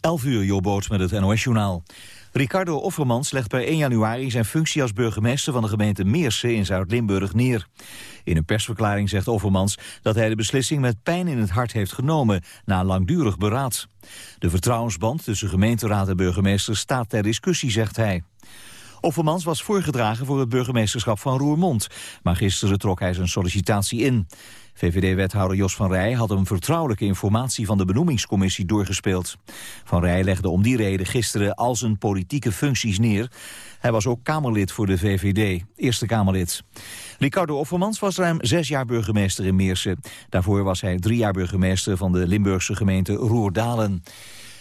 11 uur, Jobboot met het NOS-journaal. Ricardo Offermans legt per 1 januari zijn functie als burgemeester van de gemeente Meersen in Zuid-Limburg neer. In een persverklaring zegt Offermans dat hij de beslissing met pijn in het hart heeft genomen na langdurig beraad. De vertrouwensband tussen gemeenteraad en burgemeester staat ter discussie, zegt hij. Offermans was voorgedragen voor het burgemeesterschap van Roermond, maar gisteren trok hij zijn sollicitatie in. VVD-wethouder Jos van Rij had een vertrouwelijke informatie van de benoemingscommissie doorgespeeld. Van Rij legde om die reden gisteren al zijn politieke functies neer. Hij was ook Kamerlid voor de VVD, Eerste Kamerlid. Ricardo Offermans was ruim zes jaar burgemeester in Meersen. Daarvoor was hij drie jaar burgemeester van de Limburgse gemeente Roerdalen.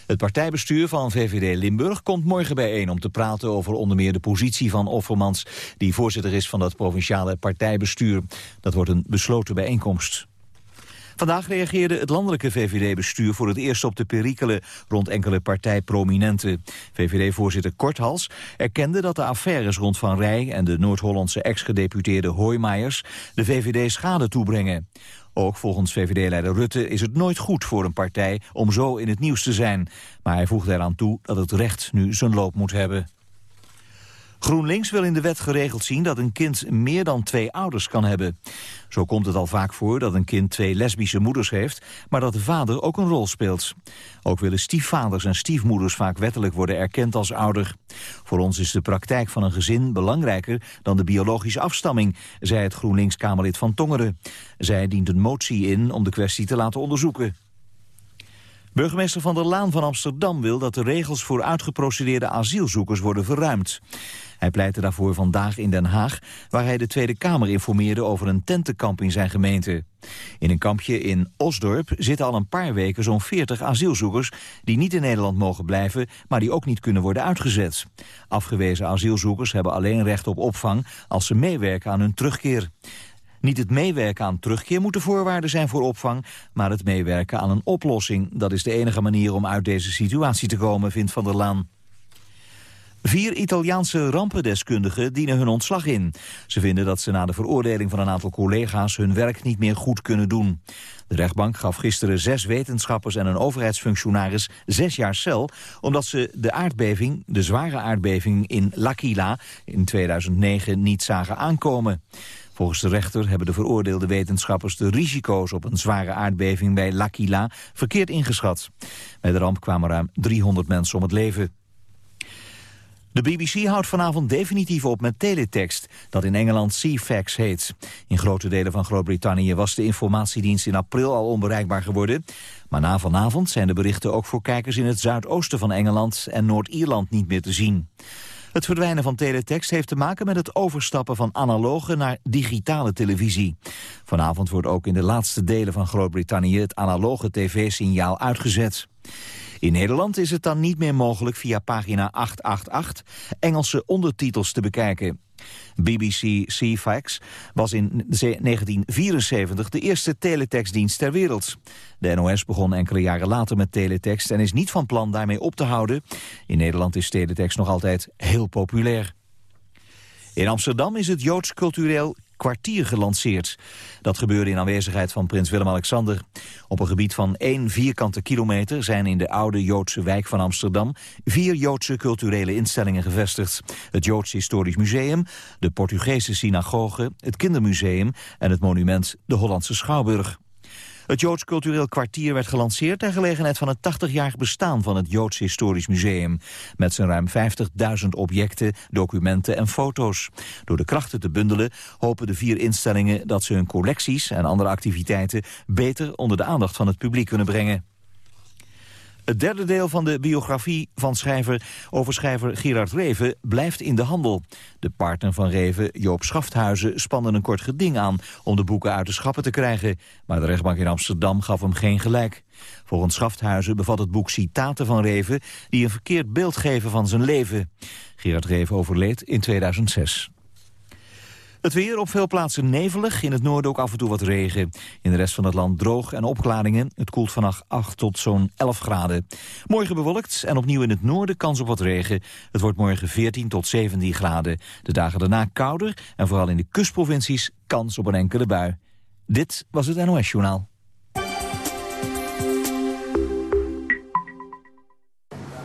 Het partijbestuur van VVD Limburg komt morgen bijeen om te praten over onder meer de positie van Offermans, die voorzitter is van dat provinciale partijbestuur. Dat wordt een besloten bijeenkomst. Vandaag reageerde het landelijke VVD-bestuur voor het eerst op de perikelen rond enkele partijprominenten. VVD-voorzitter Korthals erkende dat de affaires rond Van Rij en de Noord-Hollandse ex-gedeputeerde Hoijmaiers de VVD schade toebrengen. Ook volgens VVD-leider Rutte is het nooit goed voor een partij om zo in het nieuws te zijn. Maar hij voegde eraan toe dat het recht nu zijn loop moet hebben. GroenLinks wil in de wet geregeld zien dat een kind meer dan twee ouders kan hebben. Zo komt het al vaak voor dat een kind twee lesbische moeders heeft, maar dat de vader ook een rol speelt. Ook willen stiefvaders en stiefmoeders vaak wettelijk worden erkend als ouder. Voor ons is de praktijk van een gezin belangrijker dan de biologische afstamming, zei het GroenLinks-Kamerlid van Tongeren. Zij dient een motie in om de kwestie te laten onderzoeken. Burgemeester Van der Laan van Amsterdam wil dat de regels voor uitgeprocedeerde asielzoekers worden verruimd. Hij pleitte daarvoor vandaag in Den Haag, waar hij de Tweede Kamer informeerde over een tentenkamp in zijn gemeente. In een kampje in Osdorp zitten al een paar weken zo'n 40 asielzoekers die niet in Nederland mogen blijven, maar die ook niet kunnen worden uitgezet. Afgewezen asielzoekers hebben alleen recht op opvang als ze meewerken aan hun terugkeer. Niet het meewerken aan terugkeer moet de voorwaarde zijn voor opvang, maar het meewerken aan een oplossing. Dat is de enige manier om uit deze situatie te komen, vindt Van der Laan. Vier Italiaanse rampendeskundigen dienen hun ontslag in. Ze vinden dat ze na de veroordeling van een aantal collega's hun werk niet meer goed kunnen doen. De rechtbank gaf gisteren zes wetenschappers en een overheidsfunctionaris zes jaar cel, omdat ze de aardbeving, de zware aardbeving in L'Aquila in 2009 niet zagen aankomen. Volgens de rechter hebben de veroordeelde wetenschappers de risico's op een zware aardbeving bij L'Aquila verkeerd ingeschat. Bij de ramp kwamen ruim 300 mensen om het leven. De BBC houdt vanavond definitief op met teletext, dat in Engeland CFAX heet. In grote delen van Groot-Brittannië was de informatiedienst in april al onbereikbaar geworden. Maar na vanavond zijn de berichten ook voor kijkers in het zuidoosten van Engeland en Noord-Ierland niet meer te zien. Het verdwijnen van teletext heeft te maken met het overstappen van analoge naar digitale televisie. Vanavond wordt ook in de laatste delen van Groot-Brittannië het analoge tv-signaal uitgezet. In Nederland is het dan niet meer mogelijk via pagina 888 Engelse ondertitels te bekijken. BBC CFAX was in 1974 de eerste teletextdienst ter wereld. De NOS begon enkele jaren later met teletext en is niet van plan daarmee op te houden. In Nederland is teletext nog altijd heel populair. In Amsterdam is het Joods cultureel kwartier gelanceerd. Dat gebeurde in aanwezigheid van prins Willem-Alexander. Op een gebied van één vierkante kilometer zijn in de oude Joodse wijk van Amsterdam vier Joodse culturele instellingen gevestigd. Het Joods Historisch Museum, de Portugese Synagoge, het Kindermuseum en het monument de Hollandse Schouwburg. Het Joods Cultureel Kwartier werd gelanceerd ter gelegenheid van het 80-jarig bestaan van het Joods Historisch Museum. Met zijn ruim 50.000 objecten, documenten en foto's. Door de krachten te bundelen hopen de vier instellingen dat ze hun collecties en andere activiteiten beter onder de aandacht van het publiek kunnen brengen. Het derde deel van de biografie van schrijver over schrijver Gerard Reven blijft in de handel. De partner van Reven, Joop Schafthuizen, spande een kort geding aan om de boeken uit de schappen te krijgen. Maar de rechtbank in Amsterdam gaf hem geen gelijk. Volgens Schafthuizen bevat het boek citaten van Reven die een verkeerd beeld geven van zijn leven. Gerard Reven overleed in 2006. Het weer op veel plaatsen nevelig, in het noorden ook af en toe wat regen. In de rest van het land droog en opklaringen. Het koelt vannacht 8 tot zo'n 11 graden. Morgen bewolkt en opnieuw in het noorden kans op wat regen. Het wordt morgen 14 tot 17 graden. De dagen daarna kouder en vooral in de kustprovincies kans op een enkele bui. Dit was het NOS Journaal.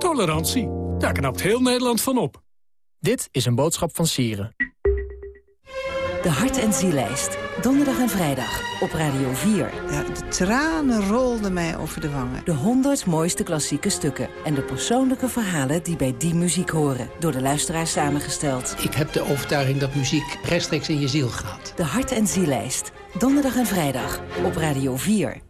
Tolerantie, daar knapt heel Nederland van op. Dit is een boodschap van Sieren. De Hart- en Zielijst. Donderdag en vrijdag op Radio 4. Ja, de tranen rolden mij over de wangen. De 100 mooiste klassieke stukken. En de persoonlijke verhalen die bij die muziek horen. Door de luisteraars samengesteld. Ik heb de overtuiging dat muziek rechtstreeks in je ziel gaat. De Hart- en Zielijst. Donderdag en vrijdag op Radio 4.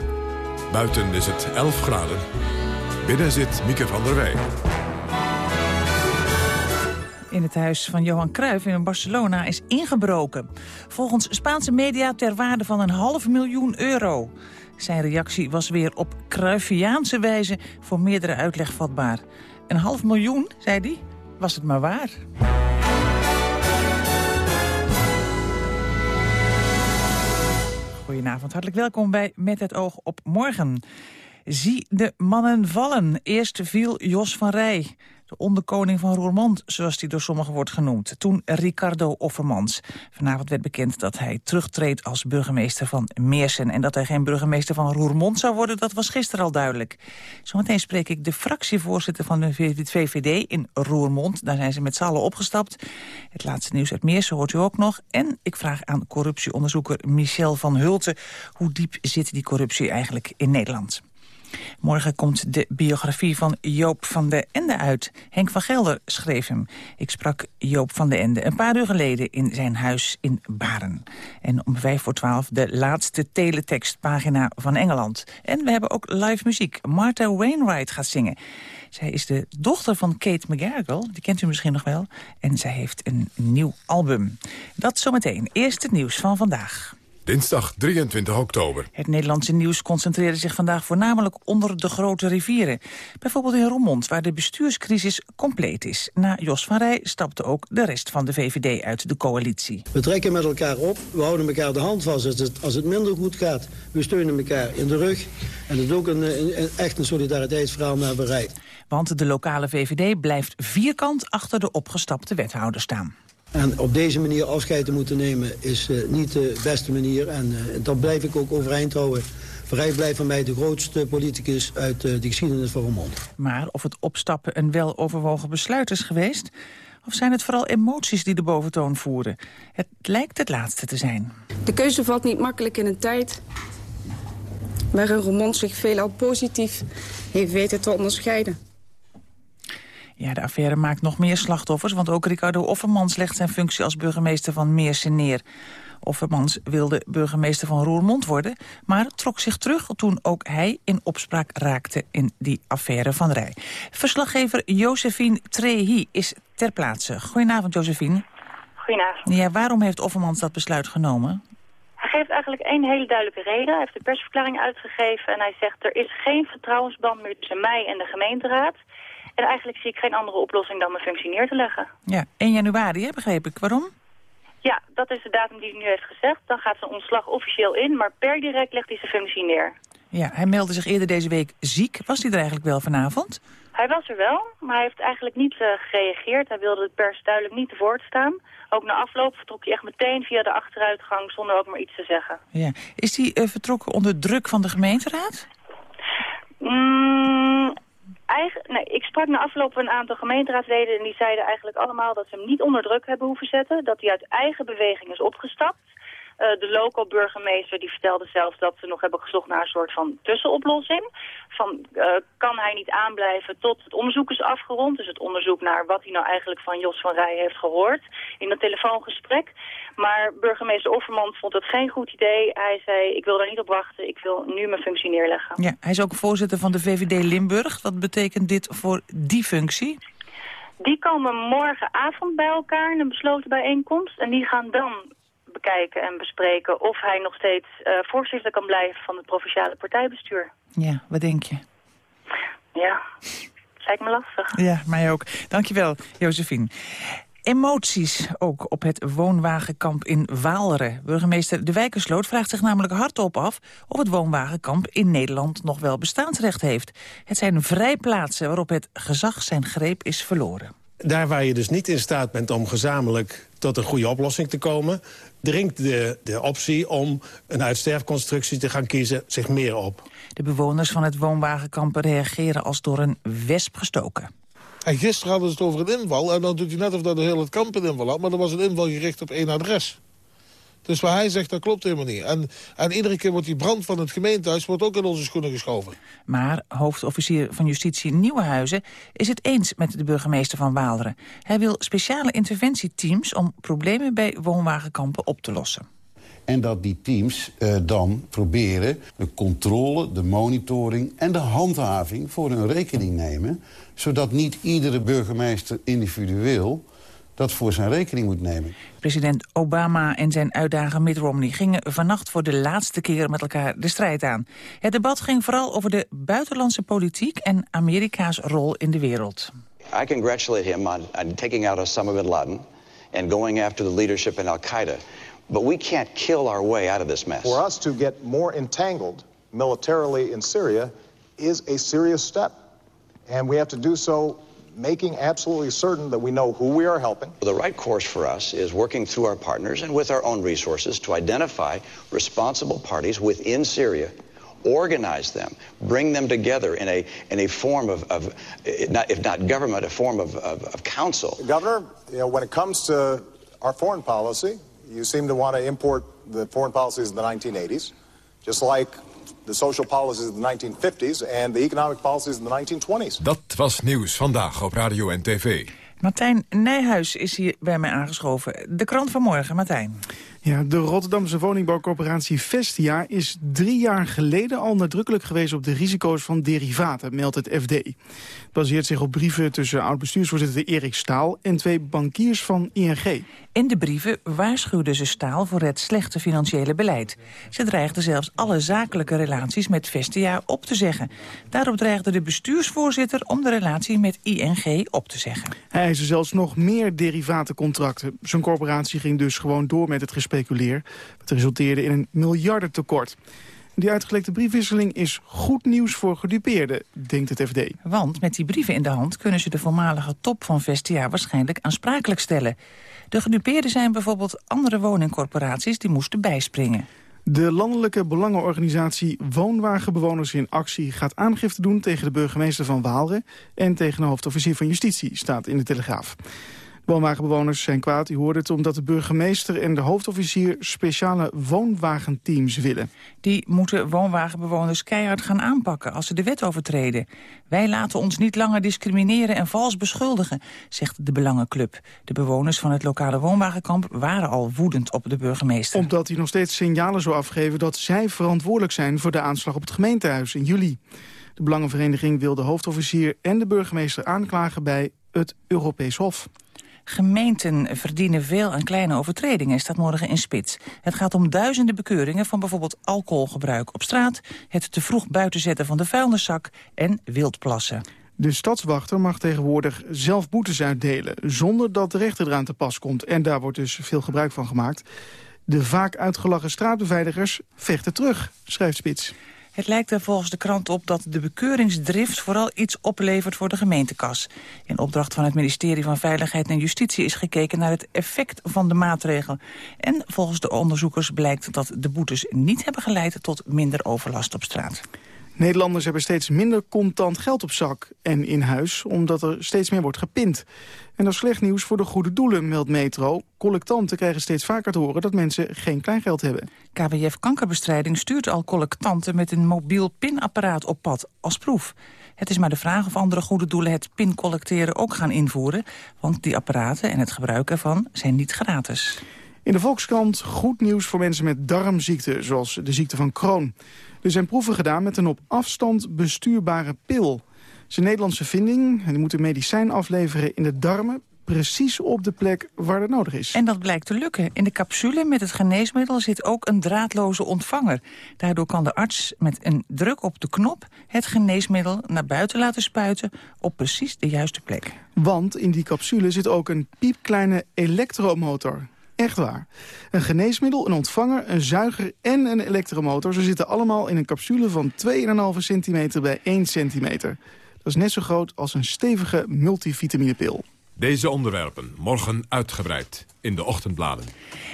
Buiten is het 11 graden. Binnen zit Mieke van der Wij. in het huis van Johan Cruijff in Barcelona is ingebroken. Volgens Spaanse media ter waarde van een half miljoen euro. Zijn reactie was weer op Cruyffiaanse wijze voor meerdere uitleg vatbaar. Een half miljoen, zei hij, was het maar waar. Hartelijk welkom bij Met het oog op morgen. Zie de mannen vallen. Eerst viel Jos van Rij, de onderkoning van Roermond, zoals hij door sommigen wordt genoemd. Toen Ricardo Offermans. Vanavond werd bekend dat hij terugtreedt als burgemeester van Meersen. En dat hij geen burgemeester van Roermond zou worden, dat was gisteren al duidelijk. Zometeen spreek ik de fractievoorzitter van de VVD in Roermond. Daar zijn ze met z'n allen opgestapt. Het laatste nieuws uit Meersen hoort u ook nog. En ik vraag aan corruptieonderzoeker Michel van Hulten... hoe diep zit die corruptie eigenlijk in Nederland? Morgen komt de biografie van Joop van den Ende uit. Henk van Gelder schreef hem. Ik sprak Joop van den Ende een paar uur geleden in zijn huis in Baren. En om vijf voor twaalf de laatste teletextpagina van Engeland. En we hebben ook live muziek. Martha Wainwright gaat zingen. Zij is de dochter van Kate McGarrigle, die kent u misschien nog wel. En zij heeft een nieuw album. Dat zometeen. Eerst het nieuws van vandaag. Dinsdag 23 oktober. Het Nederlandse nieuws concentreerde zich vandaag voornamelijk onder de grote rivieren. Bijvoorbeeld in Roermond, waar de bestuurscrisis compleet is. Na Jos van Rij stapte ook de rest van de VVD uit de coalitie. We trekken met elkaar op, we houden elkaar de hand vast als het, als het minder goed gaat. We steunen elkaar in de rug en het is ook een, een, echt een solidariteitsverhaal naar bereid. Want de lokale VVD blijft vierkant achter de opgestapte wethouder staan. En op deze manier afscheid te moeten nemen is uh, niet de beste manier. En uh, dat blijf ik ook overeind houden. Vrij blijft van mij de grootste politicus uit uh, de geschiedenis van Roermond. Maar of het opstappen een weloverwogen besluit is geweest... of zijn het vooral emoties die de boventoon voeren? Het lijkt het laatste te zijn. De keuze valt niet makkelijk in een tijd... waarin Roermond zich veelal positief heeft weten te onderscheiden. Ja, de affaire maakt nog meer slachtoffers, want ook Ricardo Offermans legt zijn functie als burgemeester van Meersen neer. Offermans wilde burgemeester van Roermond worden, maar trok zich terug toen ook hij in opspraak raakte in die affaire van Rij. Verslaggever Josephine Trehi is ter plaatse. Goedenavond, Josephine. Goedenavond. Ja, waarom heeft Offermans dat besluit genomen? Hij geeft eigenlijk één hele duidelijke reden. Hij heeft de persverklaring uitgegeven en hij zegt er is geen vertrouwensband meer tussen mij en de gemeenteraad. En eigenlijk zie ik geen andere oplossing dan mijn functie neer te leggen. Ja, 1 januari, hè, begreep ik. Waarom? Ja, dat is de datum die hij nu heeft gezegd. Dan gaat zijn ontslag officieel in, maar per direct legt hij zijn functie neer. Ja, hij meldde zich eerder deze week ziek. Was hij er eigenlijk wel vanavond? Hij was er wel, maar hij heeft eigenlijk niet uh, gereageerd. Hij wilde de pers duidelijk niet te woord staan. Ook na afloop vertrok hij echt meteen via de achteruitgang zonder ook maar iets te zeggen. Ja. Is hij uh, vertrokken onder druk van de gemeenteraad? Mm, eigen, nee, ik sprak na afloop een aantal gemeenteraadsleden en die zeiden eigenlijk allemaal dat ze hem niet onder druk hebben hoeven zetten. Dat hij uit eigen beweging is opgestapt. Uh, de local burgemeester die vertelde zelfs dat ze nog hebben gezocht naar een soort van tussenoplossing. Van, uh, kan hij niet aanblijven tot het onderzoek is afgerond. Dus het onderzoek naar wat hij nou eigenlijk van Jos van Rij heeft gehoord in dat telefoongesprek. Maar burgemeester Offerman vond het geen goed idee. Hij zei, ik wil daar niet op wachten, ik wil nu mijn functie neerleggen. Ja, hij is ook voorzitter van de VVD Limburg. Wat betekent dit voor die functie? Die komen morgenavond bij elkaar in een besloten bijeenkomst. En die gaan dan bekijken en bespreken of hij nog steeds uh, voorzitter kan blijven van het provinciale partijbestuur. Ja, wat denk je? Ja, lijkt me lastig. Ja, mij ook. Dankjewel, Josephine. Emoties ook op het woonwagenkamp in Waalre. Burgemeester De Wijkersloot vraagt zich namelijk hardop af... of het woonwagenkamp in Nederland nog wel bestaansrecht heeft. Het zijn vrijplaatsen waarop het gezag zijn greep is verloren. Daar waar je dus niet in staat bent om gezamenlijk tot een goede oplossing te komen... dringt de, de optie om een uitsterfconstructie te gaan kiezen zich meer op. De bewoners van het woonwagenkamp reageren als door een wesp gestoken. En gisteren hadden ze het over een inval. En dan doet hij net of dat de hele kamp een inval had. Maar er was een inval gericht op één adres. Dus wat hij zegt, dat klopt helemaal niet. En, en iedere keer wordt die brand van het gemeentehuis wordt ook in onze schoenen geschoven. Maar hoofdofficier van Justitie Nieuwenhuizen is het eens met de burgemeester van Waalre. Hij wil speciale interventieteams om problemen bij woonwagenkampen op te lossen. En dat die teams uh, dan proberen de controle, de monitoring en de handhaving voor hun rekening nemen. Zodat niet iedere burgemeester individueel dat voor zijn rekening moet nemen. President Obama en zijn uitdager Mitt Romney gingen vannacht voor de laatste keer met elkaar de strijd aan. Het debat ging vooral over de buitenlandse politiek en Amerika's rol in de wereld. I congratulate him on, on taking out Osama bin Laden and going after the leadership in Al-Qaeda. But we can't kill our way out of this mess. For us to get more entangled militarily in Syria is a serious step. And we have to do so making absolutely certain that we know who we are helping. The right course for us is working through our partners and with our own resources to identify responsible parties within Syria organize them, bring them together in a in a form of, of if not government, a form of, of, of council. Governor, you know, when it comes to our foreign policy, you seem to want to import the foreign policies of the 1980s, just like the social policies of the 1950s and the economic policies of the 1920s. Dat was nieuws vandaag op radio en tv. Martijn Nijhuis is hier bij mij aangeschoven. De krant van morgen, Martijn. Ja, de Rotterdamse woningbouwcorporatie Vestia is drie jaar geleden al nadrukkelijk geweest op de risico's van derivaten, meldt het FD. Het baseert zich op brieven tussen oud-bestuursvoorzitter Erik Staal en twee bankiers van ING. In de brieven waarschuwden ze Staal voor het slechte financiële beleid. Ze dreigden zelfs alle zakelijke relaties met Vestia op te zeggen. Daarop dreigde de bestuursvoorzitter om de relatie met ING op te zeggen. Hij eiste zelfs nog meer derivatencontracten. Zijn corporatie ging dus gewoon door met het gespeculeer. Het resulteerde in een miljardentekort. Die uitgelekte briefwisseling is goed nieuws voor gedupeerden, denkt het FD. Want met die brieven in de hand kunnen ze de voormalige top van Vestia waarschijnlijk aansprakelijk stellen. De gedupeerden zijn bijvoorbeeld andere woningcorporaties die moesten bijspringen. De landelijke belangenorganisatie Woonwagenbewoners in Actie gaat aangifte doen tegen de burgemeester van Waalre en tegen de hoofdofficier van Justitie, staat in de Telegraaf. Woonwagenbewoners zijn kwaad, u hoorde het, omdat de burgemeester en de hoofdofficier speciale woonwagenteams willen. Die moeten woonwagenbewoners keihard gaan aanpakken als ze de wet overtreden. Wij laten ons niet langer discrimineren en vals beschuldigen, zegt de Belangenclub. De bewoners van het lokale woonwagenkamp waren al woedend op de burgemeester. Omdat hij nog steeds signalen zou afgeven dat zij verantwoordelijk zijn voor de aanslag op het gemeentehuis in juli. De Belangenvereniging wil de hoofdofficier en de burgemeester aanklagen bij het Europees Hof. Gemeenten verdienen veel aan kleine overtredingen, staat morgen in spits. Het gaat om duizenden bekeuringen van bijvoorbeeld alcoholgebruik op straat... het te vroeg buitenzetten van de vuilniszak en wildplassen. De stadswachter mag tegenwoordig zelf boetes uitdelen... zonder dat de rechter eraan te pas komt. En daar wordt dus veel gebruik van gemaakt. De vaak uitgelachen straatbeveiligers vechten terug, schrijft Spits. Het lijkt er volgens de krant op dat de bekeuringsdrift vooral iets oplevert voor de gemeentekas. In opdracht van het ministerie van Veiligheid en Justitie is gekeken naar het effect van de maatregel. En volgens de onderzoekers blijkt dat de boetes niet hebben geleid tot minder overlast op straat. Nederlanders hebben steeds minder contant geld op zak en in huis... omdat er steeds meer wordt gepind. En dat is slecht nieuws voor de goede doelen, meldt Metro. Collectanten krijgen steeds vaker te horen dat mensen geen kleingeld hebben. KWF Kankerbestrijding stuurt al collectanten met een mobiel pinapparaat op pad als proef. Het is maar de vraag of andere goede doelen het pincollecteren ook gaan invoeren. Want die apparaten en het gebruik ervan zijn niet gratis. In de Volkskrant goed nieuws voor mensen met darmziekten, zoals de ziekte van Crohn. Er zijn proeven gedaan met een op afstand bestuurbare pil. Het is een Nederlandse vinding en die moet een medicijn afleveren in de darmen precies op de plek waar dat nodig is. En dat blijkt te lukken. In de capsule met het geneesmiddel zit ook een draadloze ontvanger. Daardoor kan de arts met een druk op de knop het geneesmiddel naar buiten laten spuiten op precies de juiste plek. Want in die capsule zit ook een piepkleine elektromotor. Echt waar. Een geneesmiddel, een ontvanger, een zuiger en een elektromotor. Ze zitten allemaal in een capsule van 2,5 centimeter bij 1 centimeter. Dat is net zo groot als een stevige multivitaminepil. Deze onderwerpen morgen uitgebreid in de ochtendbladen.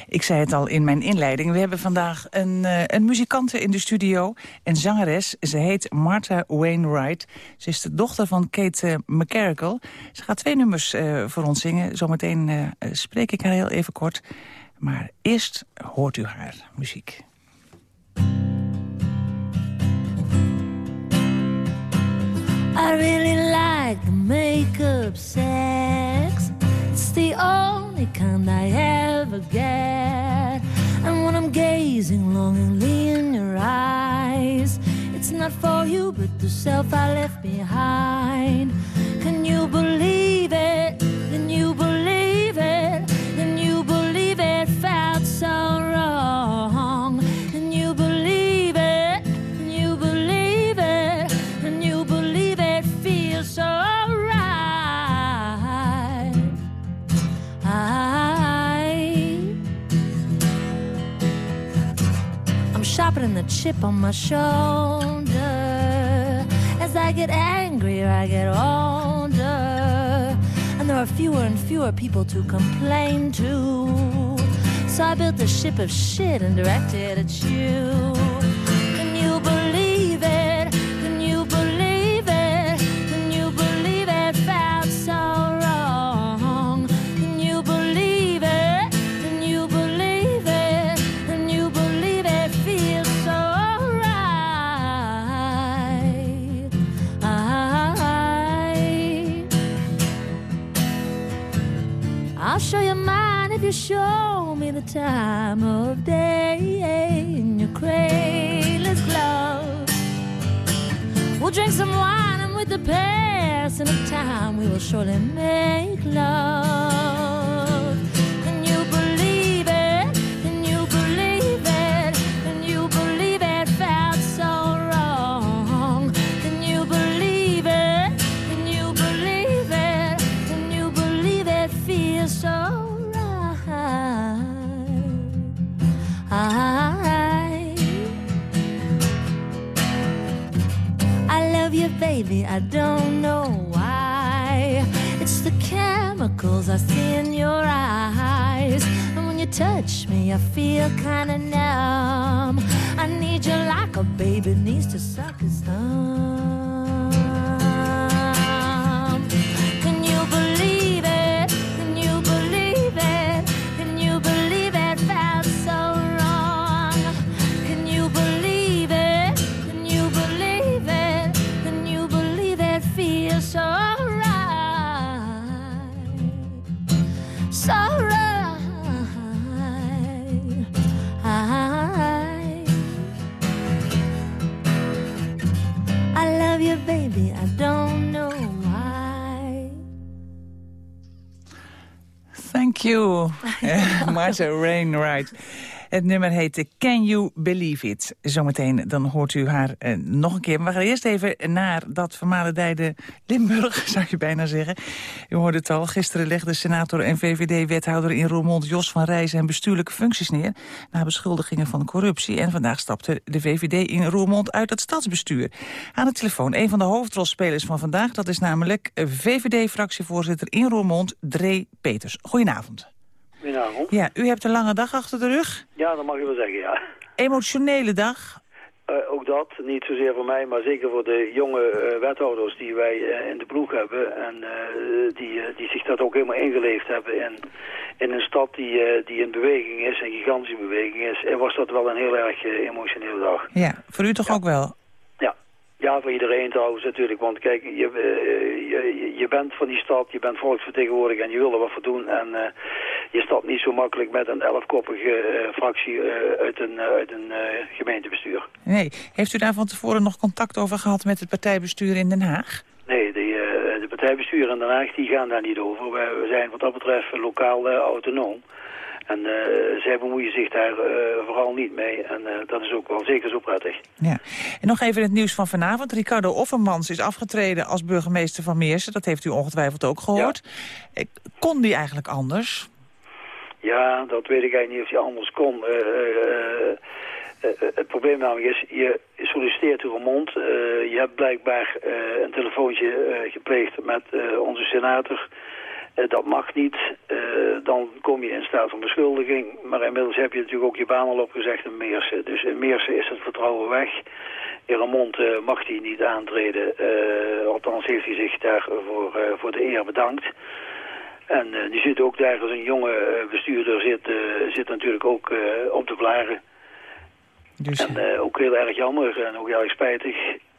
Ik zei het al in mijn inleiding. We hebben vandaag een, uh, een muzikante in de studio. Een zangeres. Ze heet Martha Wainwright. Ze is de dochter van Kate uh, McCarrickle. Ze gaat twee nummers uh, voor ons zingen. Zometeen spreek ik haar heel even kort. Maar eerst hoort u haar muziek. I really like the makeup sex. It's the only kind I ever get. And when I'm gazing longingly in your eyes, it's not for you, but the self I left behind. Can you believe it? Can you believe I'm the chip on my shoulder. As I get angrier, I get older. And there are fewer and fewer people to complain to. So I built a ship of shit and directed it at you. You show me the time of day in your cradle's glow. We'll drink some wine and with the passing of time we will surely make love. I don't know why. It's the chemicals I see in your eyes. And when you touch me, I feel kinda numb. I need you like a baby needs to suck his thumb. Martha Rainwright. Het nummer heet Can You Believe It. Zometeen dan hoort u haar eh, nog een keer. Maar we gaan eerst even naar dat vermalendijde Limburg, zou je bijna zeggen. U hoorde het al, gisteren legde senator en VVD-wethouder in Roermond... Jos van Rijs zijn bestuurlijke functies neer... na beschuldigingen van corruptie. En vandaag stapte de VVD in Roermond uit het stadsbestuur. Aan de telefoon een van de hoofdrolspelers van vandaag... dat is namelijk VVD-fractievoorzitter in Roermond, Dree Peters. Goedenavond. Goedenavond. Ja, u hebt een lange dag achter de rug. Ja, dat mag je wel zeggen, ja. Emotionele dag. eh, ook dat. Niet zozeer voor mij, maar zeker voor de jonge eh, wethouders die wij eh, in de ploeg hebben. En die, die zich dat ook helemaal ingeleefd hebben in, in een stad die, die in beweging is, een gigantische beweging is. En was dat wel een heel erg emotionele dag. Ja, voor u toch ook wel? Ja, voor iedereen trouwens natuurlijk. Want kijk, je, eh, je, je bent van die stad, je bent volksvertegenwoordiger en je wil er wat voor doen. En eh, je stapt niet zo makkelijk met een elfkoppige eh, fractie uit een, uit een gemeentebestuur. Nee. Heeft u daar van tevoren nog contact over gehad met het partijbestuur in Den Haag? Nee, de, eh, de partijbesturen in Den Haag die gaan daar niet over. We, zijn wat dat betreft lokaal autonoom. En eh, zij bemoeien zich daar eh, vooral niet mee. En eh, dat is ook wel zeker zo prettig. Ja. En nog even het nieuws van vanavond. Ricardo Offermans is afgetreden als burgemeester van Meersen. Dat heeft u ongetwijfeld ook gehoord. Eh, Kon die eigenlijk anders? Ja, dat weet ik eigenlijk niet of hij anders kon. Het probleem namelijk is, je solliciteert uw mond. Je hebt blijkbaar een telefoontje gepleegd met onze senator. Eh, dat mag niet. Eh, dan kom je in staat van beschuldiging. Maar inmiddels heb je natuurlijk ook je baan al opgezegd in Meersen. Dus in Meersen is het vertrouwen weg. In Remond eh, mag hij niet aantreden. Althans heeft hij zich daarvoor voor de eer bedankt. En die zit ook daar als een jonge bestuurder zit, zit natuurlijk ook op de blaren. Dus, en ook heel erg jammer en ook heel erg spijtig.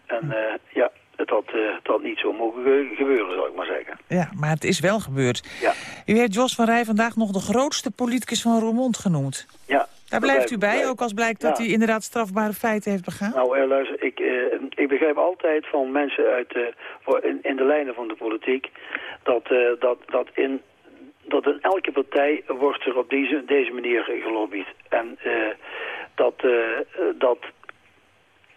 En ja, het had, het had niet zo mogen ge- gebeuren, zal ik maar zeggen. Ja, maar het is wel gebeurd. Ja. U heeft Jos van Rij vandaag nog de grootste politicus van Roermond genoemd. Ja. Daar blijft u bij, ook als blijkt dat Ja. hij inderdaad strafbare feiten heeft begaan? Nou, eh, luister, ik, eh, ik begrijp altijd van mensen uit, in, in de lijnen van de politiek... dat, eh, dat, dat, in, dat in elke partij wordt er op deze, deze manier gelobbyd. En dat, dat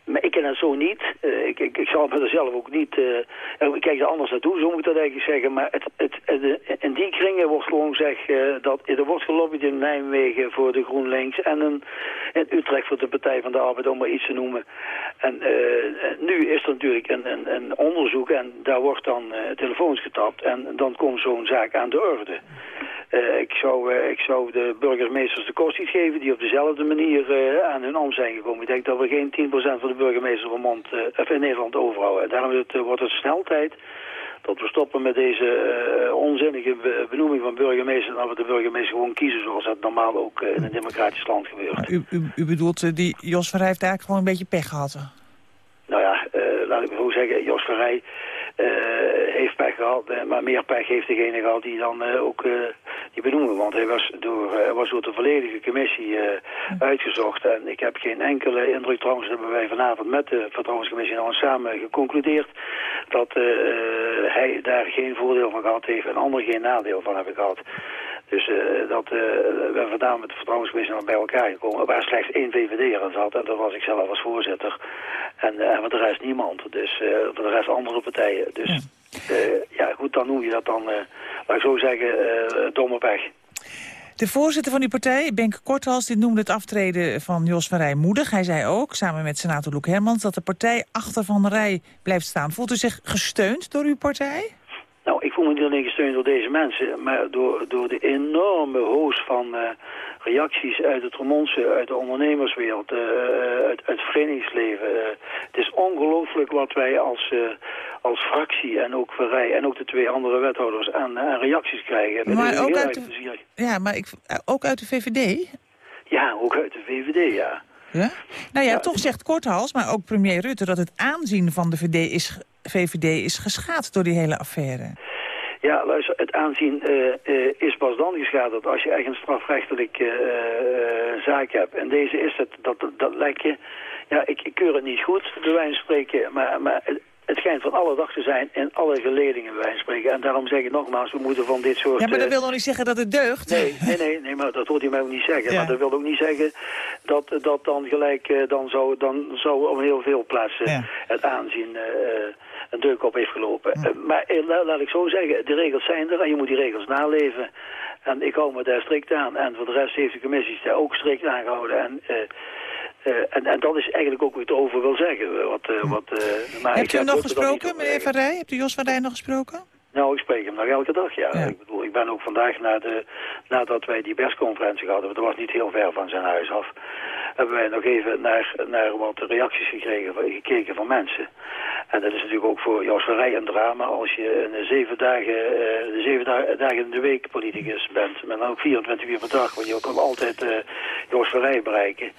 maar ik ken het zo niet. Eh, ik, ik, ik zal er zelf ook niet... eh, ik kijk er anders naartoe, zo moet ik dat eigenlijk zeggen. Maar het, het, het- in die kringen wordt gewoon zeg eh, dat er wordt gelobbyd in Nijmegen voor de GroenLinks en in Utrecht voor de Partij van de Arbeid, om maar iets te noemen. En eh, nu is er natuurlijk een, een, een onderzoek en daar wordt dan eh, telefoons getapt en dan komt zo'n zaak aan de orde. Eh, ik, zou, eh, ik zou de burgemeesters de kost niet geven die op dezelfde manier eh, aan hun am zijn gekomen. Ik denk dat we geen 10% van de burgemeesters van Mond, of in Nederland overhouden. Daarom is het, wordt het snel tijd dat we stoppen met deze onzinnige be- benoeming van burgemeesters en dat we de burgemeester gewoon kiezen zoals dat normaal ook in een democratisch land gebeurt. U, u, u bedoelt, die Jos van Rij heeft eigenlijk gewoon een beetje pech gehad. Nou ja, laat ik het zo zeggen, Jos van Rij eh, heeft pech gehad, eh, maar meer pech heeft degene gehad die dan ook die benoemen. Want hij was door, eh, hij was door de volledige commissie eh, uitgezocht. En ik heb geen enkele indruk, trouwens hebben wij vanavond met de vertrouwenscommissie nou samen geconcludeerd dat eh, eh, hij daar geen voordeel van gehad heeft en anderen geen nadeel van hebben gehad. Dus eh, dat, eh, we vandaag met de vertrouwenscommissie nog bij elkaar gekomen. waar slechts één VVD aan zat en dat was ik zelf als voorzitter. En, eh, en voor de rest niemand. Dus eh, voor de rest andere partijen. Dus eh, ja, goed, dan noem je dat dan, eh, laat ik zo zeggen, eh domme pech. De voorzitter van uw partij, Benke Korthals, die noemde het aftreden van Jos van Rij moedig. Hij zei ook, samen met senator Loek Hermans, dat de partij achter Van Rij blijft staan. Voelt u zich gesteund door uw partij? Nou, ik voel me niet alleen gesteund door deze mensen, maar door, door de enorme hoos van eh, reacties uit het Romonse, uit de ondernemerswereld, eh, eh, uit, uit het verenigingsleven. Eh, het is ongelooflijk wat wij als, als fractie en ook Verrij en ook de twee andere wethouders aan, aan reacties krijgen. Maar ook uit, de, ja, maar ik, ook uit de VVD? Ja, ook uit de VVD, ja. Ja? Nou ja, toch zegt Korthals, maar ook premier Rutte... dat het aanzien van de VVD is, VVD is geschaad door die hele affaire. Ja, luister, het aanzien eh, eh, is pas dan geschaad als je echt een strafrechtelijke eh, zaak hebt. En deze is het, dat, dat, je, ja, ik, ik keur het niet goed, bij wijze van spreken, maar, maar het, schijnt van alle dag te zijn in alle geledingen, bij spreken. En daarom zeg ik nogmaals, we moeten van dit soort... Ja, maar dat wil nog niet zeggen dat het deugt. Nee, nee, nee, nee, maar dat hoort hij mij ook niet zeggen. Ja. Maar dat wil ook niet zeggen dat, dat dan gelijk, dan zou, dan zou op heel veel plaatsen het aanzien een deuk op heeft gelopen. Eh, maar eh, la- laat ik zo zeggen, de regels zijn er en je moet die regels naleven. En ik hou me daar strikt aan. En voor de rest heeft de commissie daar ook strikt aan gehouden. En, eh, en, en dat is eigenlijk ook wat ik erover wil zeggen. Wat, wat, maar Hebt u hem nog gesproken, meneer Van Rij? Hebt u Jos van Rij nog gesproken? nou, ik spreek hem nog elke dag, ja. Ik bedoel, ik ben ook vandaag na de, nadat wij die persconferentie hadden, want dat was niet heel ver van zijn huis af. Hebben wij nog even naar, naar wat reacties gekregen, gekeken van mensen. En dat is natuurlijk ook voor Rij een drama als je een zeven dagen, uh, zeven dagen in de week politicus bent. Met dan ook 24 uur per dag, want je kan altijd uh, van Rij bereiken.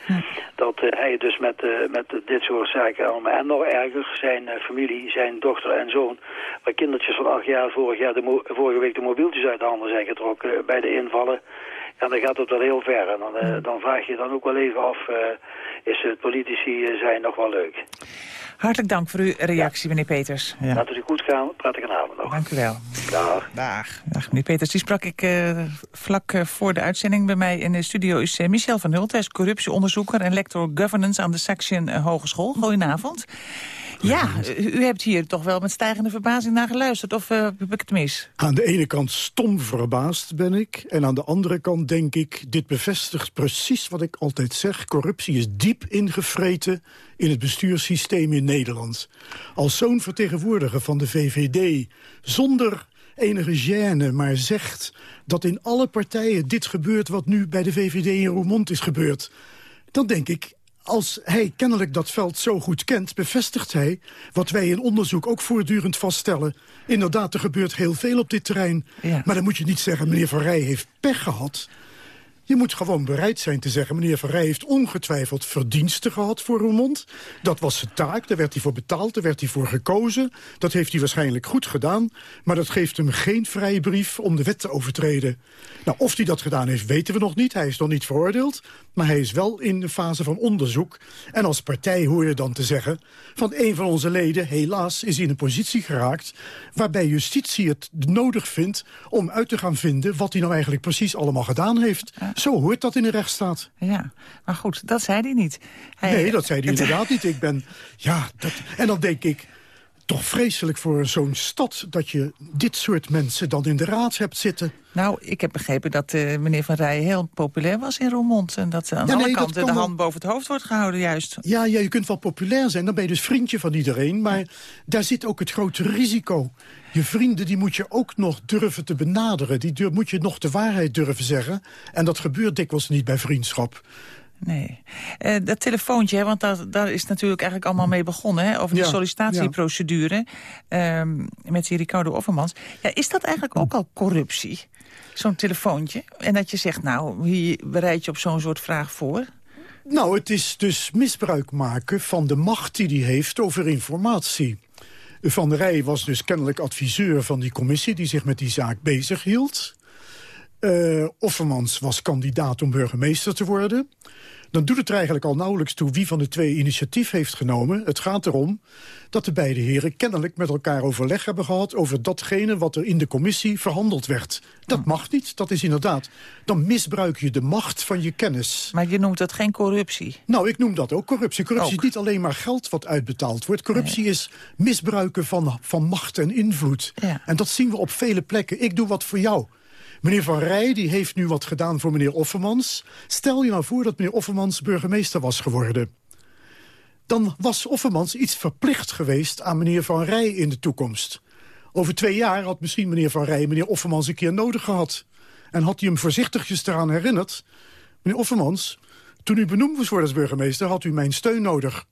Dat uh, hij dus met, met dit soort zaken allemaal, en nog erger, zijn familie, zijn dochter en zoon, waar kindertjes van acht jaar vorig jaar de vorige week de mobieltjes uit de handen zijn getrokken bij de invallen. En dan gaat het wel heel ver. En dan, dan vraag je dan ook wel even af, is het politici zijn nog wel leuk. Hartelijk dank voor uw reactie, meneer Peters. Ja. Laat het u goed gaan, praat ik een avond nog. Dank u wel. Dag. Dag. Dag meneer Peters. Die sprak ik uh, vlak uh, voor de uitzending. Bij mij in de studio is uh, Michel van Hult. Hij is corruptieonderzoeker en lector governance aan de Saxion Hogeschool. Goedenavond. Ja, u hebt hier toch wel met stijgende verbazing naar geluisterd. Of uh, heb ik het mis? Aan de ene kant stom verbaasd ben ik. En aan de andere kant denk ik, dit bevestigt precies wat ik altijd zeg. Corruptie is diep ingevreten in het bestuurssysteem in Nederland. Als zo'n vertegenwoordiger van de VVD zonder enige gêne maar zegt dat in alle partijen dit gebeurt... wat nu bij de VVD in Roermond is gebeurd... dan denk ik, als hij kennelijk dat veld zo goed kent, bevestigt hij... wat wij in onderzoek ook voortdurend vaststellen. Inderdaad, er gebeurt heel veel op dit terrein. Maar dan moet je niet zeggen, meneer Van Rij heeft pech gehad. Je moet gewoon bereid zijn te zeggen... meneer Van Rij heeft ongetwijfeld verdiensten gehad voor Roermond. Dat was zijn taak, daar werd hij voor betaald, daar werd hij voor gekozen. Dat heeft hij waarschijnlijk goed gedaan. Maar dat geeft hem geen vrije brief om de wet te overtreden. Nou, of hij dat gedaan heeft, weten we nog niet. Hij is nog niet veroordeeld. Maar hij is wel in de fase van onderzoek. En als partij hoor je dan te zeggen... van een van onze leden, helaas, is in een positie geraakt... waarbij justitie het nodig vindt om uit te gaan vinden... wat hij nou eigenlijk precies allemaal gedaan heeft. Zo hoort dat in de rechtsstaat. Ja, maar goed, dat zei hij niet. Hij... Nee, dat zei hij inderdaad niet. Ik ben, ja, dat, en dan denk ik, toch vreselijk voor zo'n stad... dat je dit soort mensen dan in de raad hebt zitten. Nou, ik heb begrepen dat uh, meneer Van Rijen heel populair was in Roermond. En dat aan alle kanten de hand boven het hoofd wordt gehouden juist. Ja, ja, je kunt wel populair zijn, dan ben je dus vriendje van iedereen. Maar daar zit ook het grote risico. Je vrienden die moet je ook nog durven te benaderen. Die moet je nog de waarheid durven zeggen. En dat gebeurt dikwijls niet bij vriendschap. Nee. Uh, dat telefoontje, hè, want daar, daar is natuurlijk eigenlijk allemaal mee begonnen... Hè, over de sollicitatieprocedure ja. um, met die Ricardo Offermans. Ja, is dat eigenlijk ook al corruptie, zo'n telefoontje? En dat je zegt, nou, wie bereid je op zo'n soort vraag voor? Nou, het is dus misbruik maken van de macht die hij heeft over informatie. Van der Rij was dus kennelijk adviseur van die commissie... die zich met die zaak bezig hield. Uh, Offermans was kandidaat om burgemeester te worden. Dan doet het er eigenlijk al nauwelijks toe wie van de twee initiatief heeft genomen. Het gaat erom dat de beide heren kennelijk met elkaar overleg hebben gehad... over datgene wat er in de commissie verhandeld werd. Dat mag niet, dat is inderdaad. Dan misbruik je de macht van je kennis. Maar je noemt dat geen corruptie? Nou, ik noem dat ook corruptie. Corruptie is niet alleen maar geld wat uitbetaald wordt. Corruptie is misbruiken van, van macht en invloed. Ja. En dat zien we op vele plekken. Ik doe wat voor jou. Meneer Van Rij die heeft nu wat gedaan voor meneer Offermans. Stel je nou voor dat meneer Offermans burgemeester was geworden. Dan was Offermans iets verplicht geweest aan meneer Van Rij in de toekomst. Over twee jaar had misschien meneer Van Rij meneer Offermans een keer nodig gehad. En had hij hem voorzichtigjes eraan herinnerd... meneer Offermans, toen u benoemd was worden als burgemeester... had u mijn steun nodig.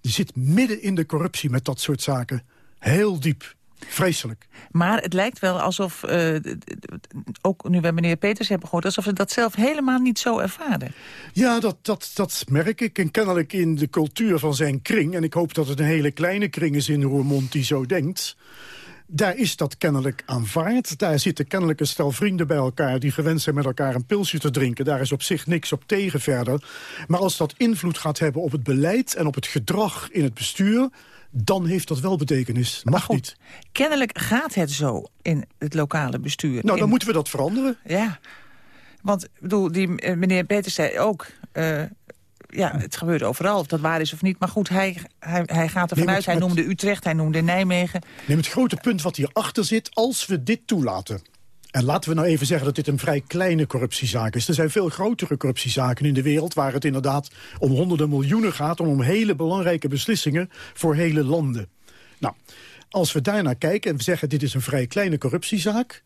Die zit midden in de corruptie met dat soort zaken. Heel diep. Vreselijk. Maar het lijkt wel alsof, uh, ook nu we meneer Peters hebben gehoord... alsof ze dat zelf helemaal niet zo ervaren. Ja, dat, dat, dat merk ik. En kennelijk in de cultuur van zijn kring... en ik hoop dat het een hele kleine kring is in Roermond die zo denkt... Daar is dat kennelijk aanvaard. Daar zitten kennelijk een stel vrienden bij elkaar... die gewend zijn met elkaar een pilsje te drinken. Daar is op zich niks op tegen verder. Maar als dat invloed gaat hebben op het beleid... en op het gedrag in het bestuur dan heeft dat wel betekenis. Mag goed, niet. Kennelijk gaat het zo in het lokale bestuur. Nou, dan moeten we dat veranderen. Ja, want bedoel, die, eh, meneer Peters zei ook... Uh, ja, het gebeurt overal, of dat waar is of niet. Maar goed, hij, hij, hij gaat er vanuit. Hij noemde Utrecht, hij noemde Nijmegen. Neem het grote punt wat hierachter zit, als we dit toelaten... En laten we nou even zeggen dat dit een vrij kleine corruptiezaak is. Er zijn veel grotere corruptiezaken in de wereld... waar het inderdaad om honderden miljoenen gaat... om, om hele belangrijke beslissingen voor hele landen. Nou, als we daarnaar kijken en we zeggen dit is een vrij kleine corruptiezaak...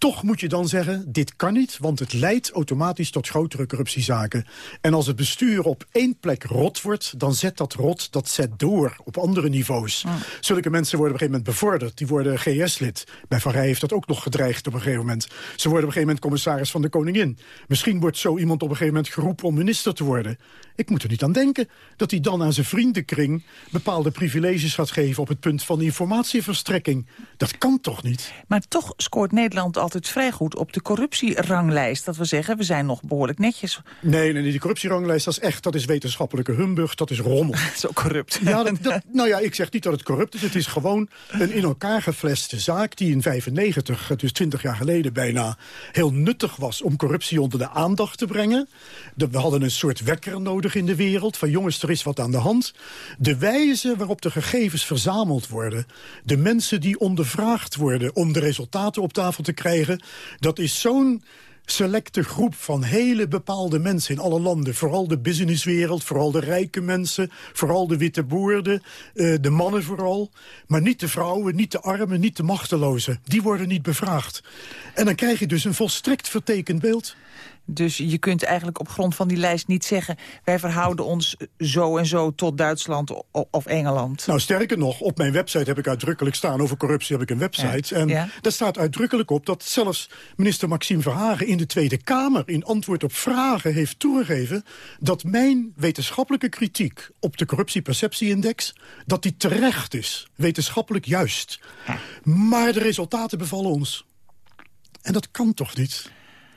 Toch moet je dan zeggen, dit kan niet, want het leidt automatisch tot grotere corruptiezaken. En als het bestuur op één plek rot wordt, dan zet dat rot, dat zet door op andere niveaus. Zulke mensen worden op een gegeven moment bevorderd, die worden GS-lid. Bij Van Rij heeft dat ook nog gedreigd op een gegeven moment. Ze worden op een gegeven moment commissaris van de Koningin. Misschien wordt zo iemand op een gegeven moment geroepen om minister te worden. Ik moet er niet aan denken dat hij dan aan zijn vriendenkring bepaalde privileges gaat geven op het punt van informatieverstrekking. Dat kan toch niet? Maar toch scoort Nederland altijd vrij goed op de corruptieranglijst. Dat we zeggen, we zijn nog behoorlijk netjes. Nee, nee, nee die corruptieranglijst, dat is echt, dat is wetenschappelijke humbug, dat is rommel. Zo corrupt. Ja, dat, dat, nou ja, ik zeg niet dat het corrupt is. Het is gewoon een in elkaar gefleste zaak die in 95, dus 20 jaar geleden bijna, heel nuttig was om corruptie onder de aandacht te brengen. De, we hadden een soort wekker nodig in de wereld, van jongens, er is wat aan de hand. De wijze waarop de gegevens verzameld worden, de mensen die ondervraagd worden om de resultaten op tafel te krijgen, dat is zo'n selecte groep van hele bepaalde mensen in alle landen. Vooral de businesswereld, vooral de rijke mensen... vooral de witte boeren, uh, de mannen vooral. Maar niet de vrouwen, niet de armen, niet de machtelozen. Die worden niet bevraagd. En dan krijg je dus een volstrekt vertekend beeld. Dus je kunt eigenlijk op grond van die lijst niet zeggen... wij verhouden ons zo en zo tot Duitsland of Engeland. Nou, sterker nog, op mijn website heb ik uitdrukkelijk staan... over corruptie heb ik een website. En daar staat uitdrukkelijk op dat zelfs minister Maxime Verhagen... in de Tweede Kamer in antwoord op vragen heeft toegegeven... dat mijn wetenschappelijke kritiek op de corruptieperceptieindex... dat die terecht is, wetenschappelijk juist. Maar de resultaten bevallen ons. En dat kan toch niet?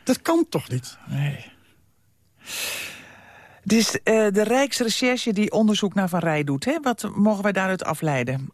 Dat kan toch niet? Nee. Het is uh, de Rijksrecherche die onderzoek naar Van Rij doet. Hè? Wat mogen wij daaruit afleiden?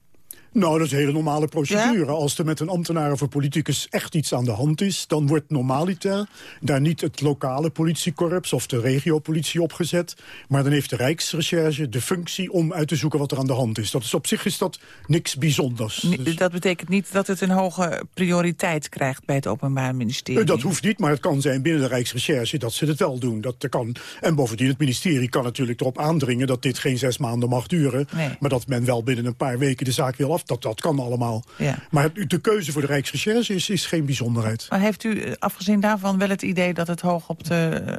Nou, dat is een hele normale procedure. Als er met een ambtenaar of een politicus echt iets aan de hand is... dan wordt normaliter daar niet het lokale politiekorps... of de regiopolitie opgezet. Maar dan heeft de Rijksrecherche de functie om uit te zoeken wat er aan de hand is. Dat is op zich is dat niks bijzonders. dus... Dat betekent niet dat het een hoge prioriteit krijgt bij het Openbaar Ministerie? Dat hoeft niet, maar het kan zijn binnen de Rijksrecherche dat ze het wel doen. Dat kan. En bovendien, het ministerie kan natuurlijk erop aandringen... dat dit geen zes maanden mag duren. Nee. Maar dat men wel binnen een paar weken de zaak wil af dat, dat kan allemaal. Ja. Maar de keuze voor de Rijksrecherche is, is geen bijzonderheid. Maar heeft u, eh, afgezien daarvan, wel het idee dat het hoog op de, uh,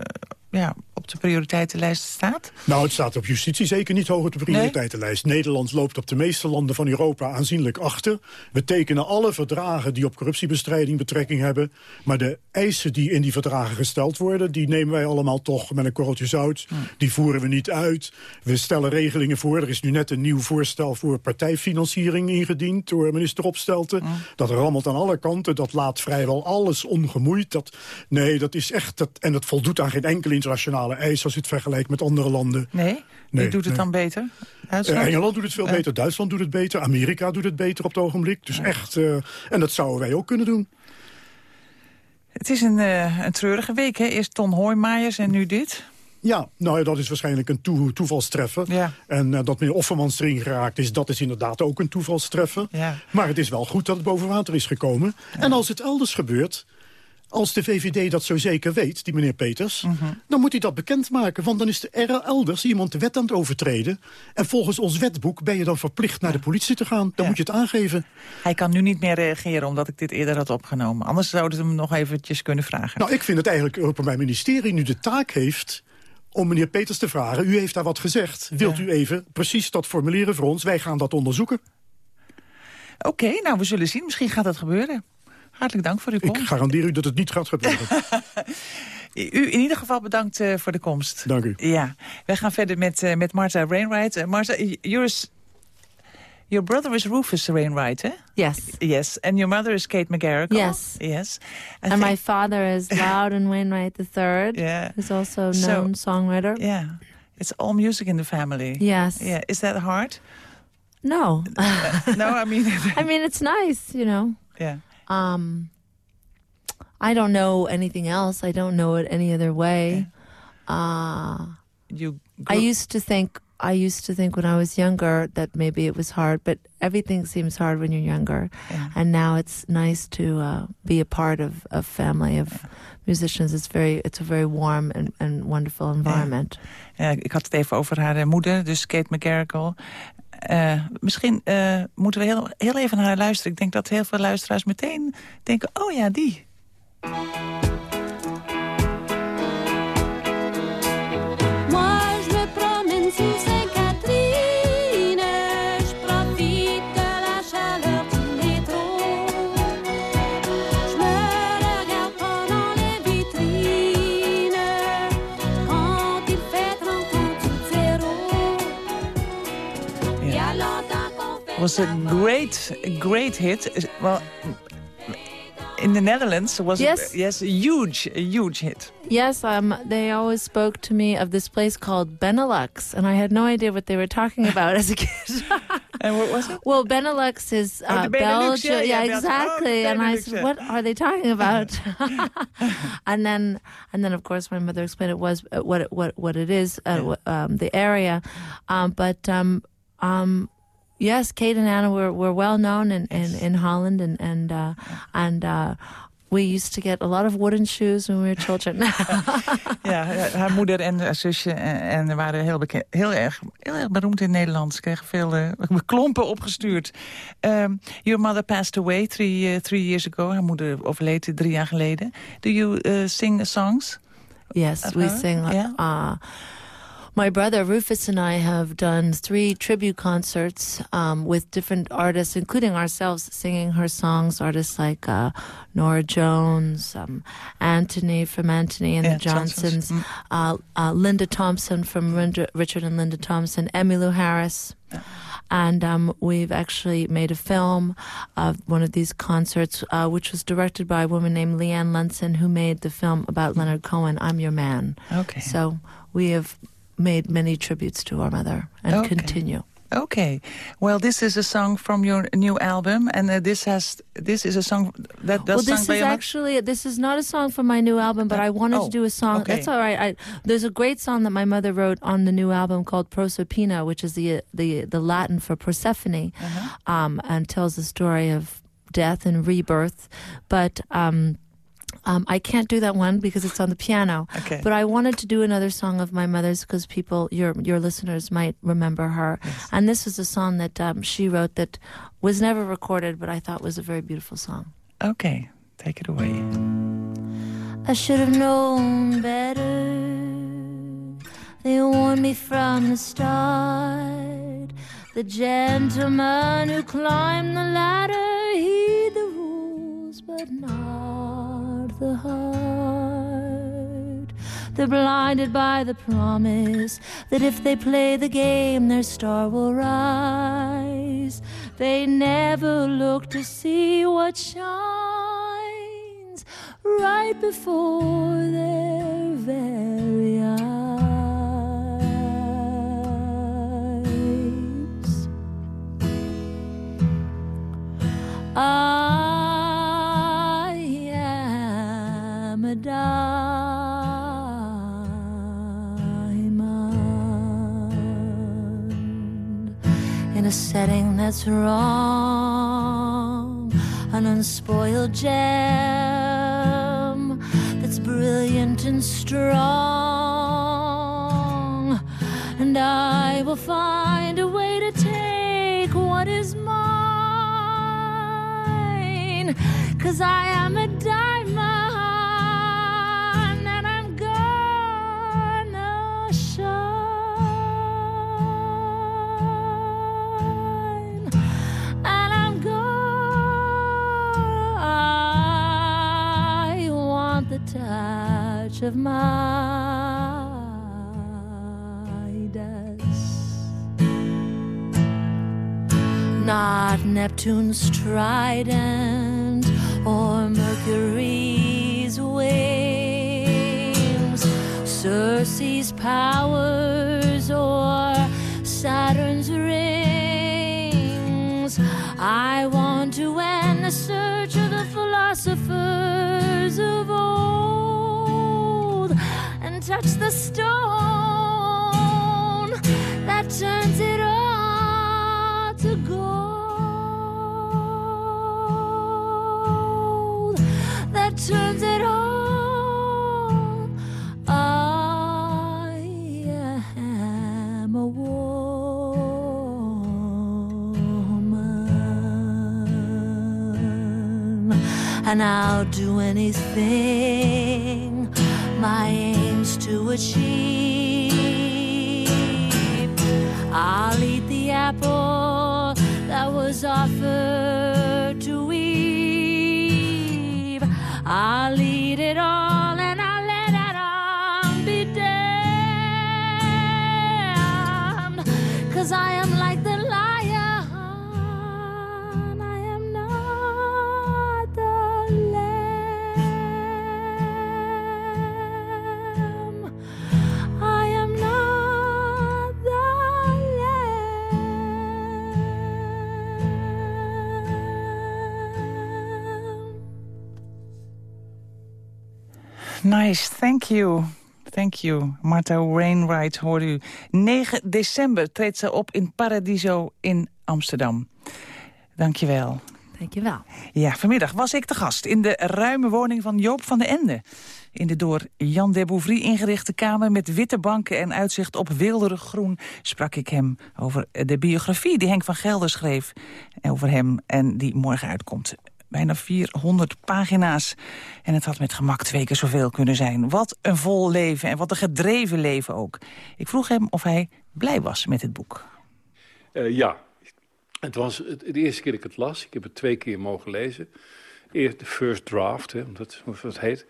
ja, op de prioriteitenlijst staat? Nou, het staat op justitie zeker niet hoog op de prioriteitenlijst. Nee? Nederland loopt op de meeste landen van Europa aanzienlijk achter. We tekenen alle verdragen die op corruptiebestrijding betrekking hebben. Maar de eisen die in die verdragen gesteld worden... die nemen wij allemaal toch met een korreltje zout. Hm. Die voeren we niet uit. We stellen regelingen voor. Er is nu net een nieuw voorstel voor partijfinanciering ingediend... door minister Opstelten. Hm. Dat rammelt aan alle kanten. Dat laat vrijwel alles ongemoeid. Dat, nee, dat is echt... Dat, en dat voldoet aan geen enkele internationale eis... als je het vergelijkt met andere landen. Nee? Wie doet het nee. dan beter? Uh, Engeland doet het veel beter, Duitsland doet het beter... Amerika doet het beter op het ogenblik. Dus echt, uh, en dat zouden wij ook kunnen doen. Het is een, uh, een treurige week, hè? Eerst Ton Hoijmaijers en nu dit. Ja, nou ja, dat is waarschijnlijk een toe, toevalstreffer. Ja. En uh, dat meneer Offermans erin geraakt is, dat is inderdaad ook een toevalstreffer. Ja. Maar het is wel goed dat het boven water is gekomen. Ja. En als het elders gebeurt, als de VVD dat zo zeker weet, die meneer Peters... -hmm. dan moet hij dat bekendmaken. Want dan is er elders iemand de wet aan het overtreden. En volgens ons wetboek ben je dan verplicht naar de politie te gaan. Dan ja. moet je het aangeven. Hij kan nu niet meer reageren omdat ik dit eerder had opgenomen. Anders zouden ze hem nog eventjes kunnen vragen. Nou, ik vind het eigenlijk ook mijn ministerie nu de taak heeft om meneer Peters te vragen. U heeft daar wat gezegd. Wilt Ja. u even precies dat formuleren voor ons? Wij gaan dat onderzoeken. Oké, nou, we zullen zien. Misschien gaat dat gebeuren. Hartelijk dank voor uw komst. Ik garandeer u dat het niet gaat gebeuren. U in ieder geval bedankt uh, voor de komst. Dank u. Ja, wij gaan verder met, uh, met Martha Wainwright. Uh, Martha, you're s- your brother is Rufus Wainwright, eh? Yes. Yes, and your mother is Kate McGarrigle? Yes. Yes. I and my father is Loudon Wainwright III. Yeah. Who's also a So- known songwriter. Yeah. It's all music in the family. Yes. Yeah. Is that hard? No. no, I mean... I mean, it's nice, you know. yeah. Um, I don't know anything else. I don't know it any other way. Uh, You I used to think I used to think when I was younger that maybe it was hard, but everything seems hard when you're younger. And now it's nice to uh, be a part of a family of musicians. It's very it's a very warm and, and wonderful environment. Ja, ik had het even over haar eh, moeder, dus Kate McGarrigle. Eh, misschien eh, moeten we heel, heel even naar haar luisteren. Ik denk dat heel veel luisteraars meteen denken... oh ja, die. Was a great, great hit. Well, in the Netherlands was yes. A, yes, a huge, a huge hit. Yes, um, they always spoke to me of this place called Benelux, and I had no idea what they were talking about as a kid. and what was it? Well, Benelux is uh, oh, Belgium. Yeah, yeah, yeah, exactly. Oh, and I said, "What are they talking about?" and then, and then, of course, my mother explained it was uh, what it, what what it is, uh, um, the area. Um, but um, um, yes, Kate and Anna were, were well known in, in, in Holland, and and uh, and uh, we used to get a lot of wooden shoes when we were children. ja, haar moeder en haar zusje en, en waren heel, heel, erg, heel erg beroemd in Nederland. Ze kregen veel uh, klompen opgestuurd. Um, your mother passed away three, uh, three years ago. Haar moeder overleed drie jaar geleden. Do you uh, sing songs? Yes, we her? sing. Yeah? My brother Rufus and I have done three tribute concerts um, with different artists, including ourselves, singing her songs. Artists like uh, Nora Jones, um, Anthony from Anthony and yeah, the Johnsons, mm. uh, uh, Linda Thompson from Richard and Linda Thompson, Emmylou Harris. Yeah. And um, we've actually made a film of one of these concerts, uh, which was directed by a woman named Leanne Lunson, who made the film about Leonard Cohen, I'm Your Man. Okay. So we have made many tributes to our mother and okay. continue. Okay, well, this is a song from your new album, and uh, this has this is a song that well, does this is actually this is not a song from my new album, but I wanted oh, to do a song. okay. That's all right. I, there's a great song that my mother wrote on the new album called Proserpina, which is the the the Latin for Persephone, uh-huh. um, and tells the story of death and rebirth. But um, um, I can't do that one because it's on the piano. Okay. But I wanted to do another song of my mother's because people, your your listeners, might remember her. Yes. And this is a song that um, she wrote that was never recorded, but I thought was a very beautiful song. Okay, take it away. I should have known better. They warned me from the start. The gentleman who climbed the ladder heed the rules, but not the heart. They're blinded by the promise that if they play the game, their star will rise. They never look to see what shines right before their very eyes. I a setting that's wrong, an unspoiled gem that's brilliant and strong, and I will find a way to take what is mine, cause I am a diamond touch of my not Neptune's trident or Mercury's wings, Circe's powers or Saturn's rings. I want to end the search philosophers of old and touch the stone that turns it all and I'll do anything my aims to achieve. I'll eat the apple that was offered to Eve. I'll Nice, thank you. Thank you. Martha Wainwright hoorde u. 9 december treedt ze op in Paradiso in Amsterdam. Dankjewel. Dankjewel. Ja, vanmiddag was ik te gast in de ruime woning van Joop van den Ende. In de door Jan de Bouvry ingerichte kamer met witte banken en uitzicht op weelderig groen... sprak ik hem over de biografie die Henk van Gelder schreef. Over hem en die morgen uitkomt. Bijna 400 pagina's. En het had met gemak twee keer zoveel kunnen zijn. Wat een vol leven en wat een gedreven leven ook. Ik vroeg hem of hij blij was met het boek. Uh, ja, het was het, de eerste keer dat ik het las. Ik heb het twee keer mogen lezen. Eerst de first draft, hè, dat, hoe dat heet.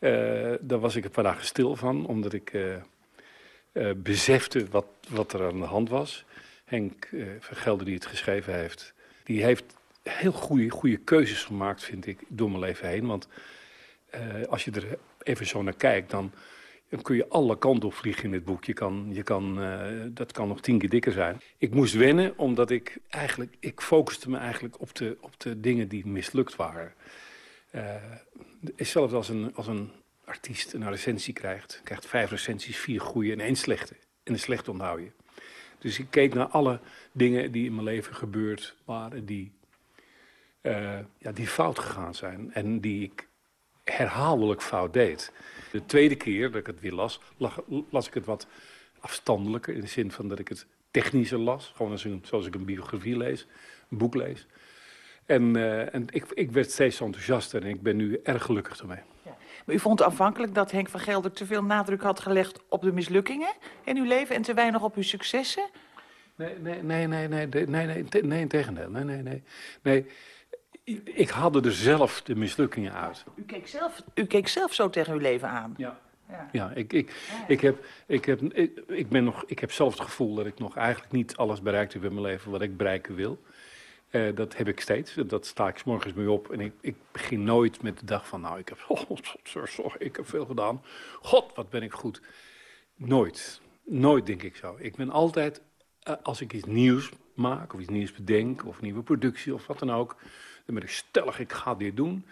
Uh, daar was ik een paar dagen stil van, omdat ik uh, besefte wat, wat er aan de hand was. Henk van Gelder, die het geschreven heeft, die heeft heel goede, goede keuzes gemaakt, vind ik, door mijn leven heen. Want als je er even zo naar kijkt, dan, kun je alle kanten op vliegen in het boek. Je kan, je kan, dat kan nog tien keer dikker zijn. Ik moest wennen, omdat ik eigenlijk, ik focuste me eigenlijk op de, op de dingen die mislukt waren. Hetzelfde als een, als een artiest een recensie krijgt. krijgt vijf recensies, vier goede en één slechte. En de slechte onthoud je. Dus ik keek naar alle dingen die in mijn leven gebeurd waren... die, uh, ja, die fout gegaan zijn en die ik herhaaldelijk fout deed. De tweede keer dat ik het weer las, las, las ik het wat afstandelijker... in de zin van dat ik het technischer las. Gewoon als een, zoals ik een biografie lees, een boek lees... En, uh, en ik, ik, werd steeds enthousiaster en ik ben nu erg gelukkig ermee. Ja. Maar u vond aanvankelijk dat Henk van Gelder te veel nadruk had gelegd op de mislukkingen in uw leven en te weinig op uw successen? Nee, nee, nee, nee, nee, nee, nee, nee, nee, tegendeel. Nee, nee, nee. nee. Ik haalde er zelf de mislukkingen uit. U keek zelf, u keek zelf zo tegen uw leven aan? Ja. Ja, ja ik, ik, ik, heb, ik, heb, ik, ik, ben nog, ik heb zelf het gevoel dat ik nog eigenlijk niet alles bereikt heb in mijn leven wat ik bereiken wil. Uh, dat heb ik steeds. Dat sta ik s morgens mee op. En ik, ik, begin nooit met de dag van, nou, ik heb, oh, sorry, ik heb veel gedaan. God, wat ben ik goed. Nooit. Nooit denk ik zo. Ik ben altijd, uh, als ik iets nieuws maak, of iets nieuws bedenk, of een nieuwe productie, of wat dan ook, dan ben ik stellig, ik ga dit doen.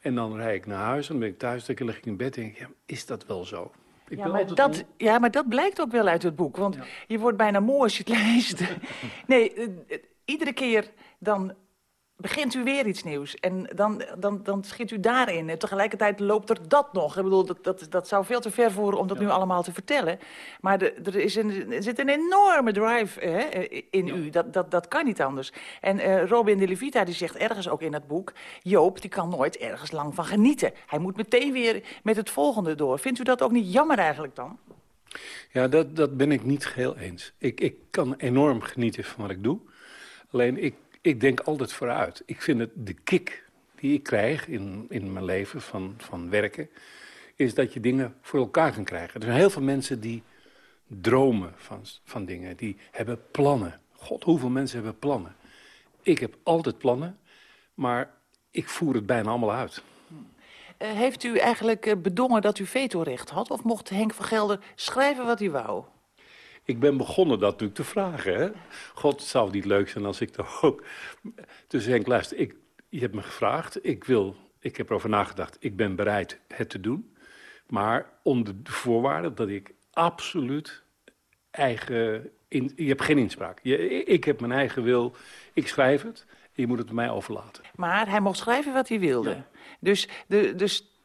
En dan rijd ik naar huis, en dan ben ik thuis, dan lig ik in bed en denk ik, ja, is dat wel zo? Ik ja, maar dat, ja, maar dat blijkt ook wel uit het boek. Want ja. je wordt bijna moe als je het leest. nee, uh, iedere keer dan begint u weer iets nieuws. En dan, dan, dan schiet u daarin. En tegelijkertijd loopt er dat nog. Ik bedoel, dat, dat, dat zou veel te ver voeren om dat ja. nu allemaal te vertellen. Maar de, er, is een, er zit een enorme drive hè, in ja. u. Dat, dat, dat kan niet anders. En uh, Robin de Levita die zegt ergens ook in het boek... Joop, die kan nooit ergens lang van genieten. Hij moet meteen weer met het volgende door. Vindt u dat ook niet jammer eigenlijk dan? Ja, dat, dat ben ik niet geheel eens. Ik, ik kan enorm genieten van wat ik doe. Alleen ik ik denk altijd vooruit. Ik vind het de kick die ik krijg in, in mijn leven van, van werken... is dat je dingen voor elkaar kan krijgen. Er zijn heel veel mensen die dromen van, van dingen. Die hebben plannen. God, hoeveel mensen hebben plannen. Ik heb altijd plannen, maar ik voer het bijna allemaal uit. Uh, heeft u eigenlijk uh, bedongen dat u vetorecht had? Of mocht Henk van Gelder schrijven wat hij wou? Ik ben begonnen dat natuurlijk te vragen. Hè? God, het zou niet leuk zijn als ik toch ook... Dus Henk, luister, ik, je hebt me gevraagd. Ik, wil, ik heb erover nagedacht. Ik ben bereid het te doen. Maar onder de voorwaarde dat ik absoluut eigen... In, je hebt geen inspraak. Je, ik heb mijn eigen wil. Ik schrijf het. Je moet het mij overlaten. Maar hij mocht schrijven wat hij wilde. Ja. Dus, de, dus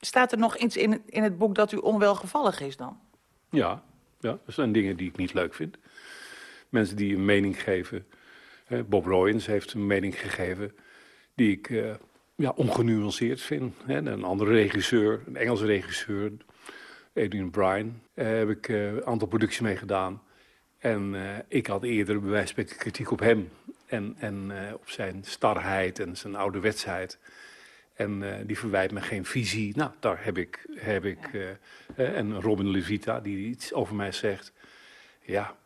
staat er nog iets in, in het boek dat u onwelgevallig is dan? Ja, ja, dat zijn dingen die ik niet leuk vind. Mensen die een mening geven. Bob Royens heeft een mening gegeven die ik uh, ja, ongenuanceerd vind. Een andere regisseur, een Engelse regisseur, Adrian Bryan, daar heb ik een aantal producties mee gedaan. En ik had eerder bij wijze kritiek op hem en, en op zijn starheid en zijn ouderwetsheid. En die verwijt me geen visie. Nou, daar heb ik... Heb ik en Robin Levita, die iets over mij zegt. Ja,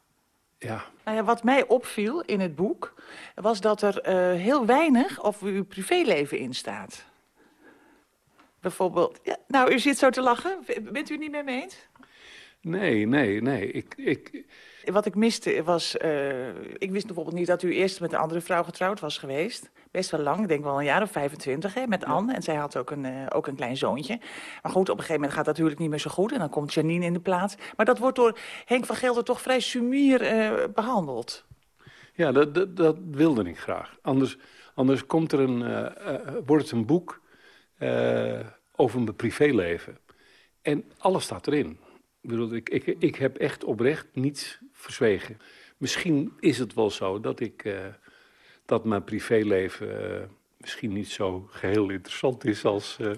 ja. Nou ja, wat mij opviel in het boek... was dat er uh, heel weinig over uw privéleven in staat. Bijvoorbeeld... Ja, nou, u zit zo te lachen. Bent u het niet mee eens? Nee, nee, nee. Ik, ik... Wat ik miste was... Uh, ik wist bijvoorbeeld niet dat u eerst met een andere vrouw getrouwd was geweest. Best wel lang, ik denk wel een jaar of 25, hè, met Anne. En zij had ook een, uh, ook een klein zoontje. Maar goed, op een gegeven moment gaat dat natuurlijk niet meer zo goed. En dan komt Janine in de plaats. Maar dat wordt door Henk van Gelder toch vrij sumier uh, behandeld. Ja, dat, dat, dat, wilde ik graag. Anders, anders komt er een, wordt het een boek over mijn privéleven. En alles staat erin. Ik, bedoel, ik, ik, ik heb echt oprecht niets verzwegen. Misschien is het wel zo dat ik uh, dat mijn privéleven uh, misschien niet zo geheel interessant is als, uh,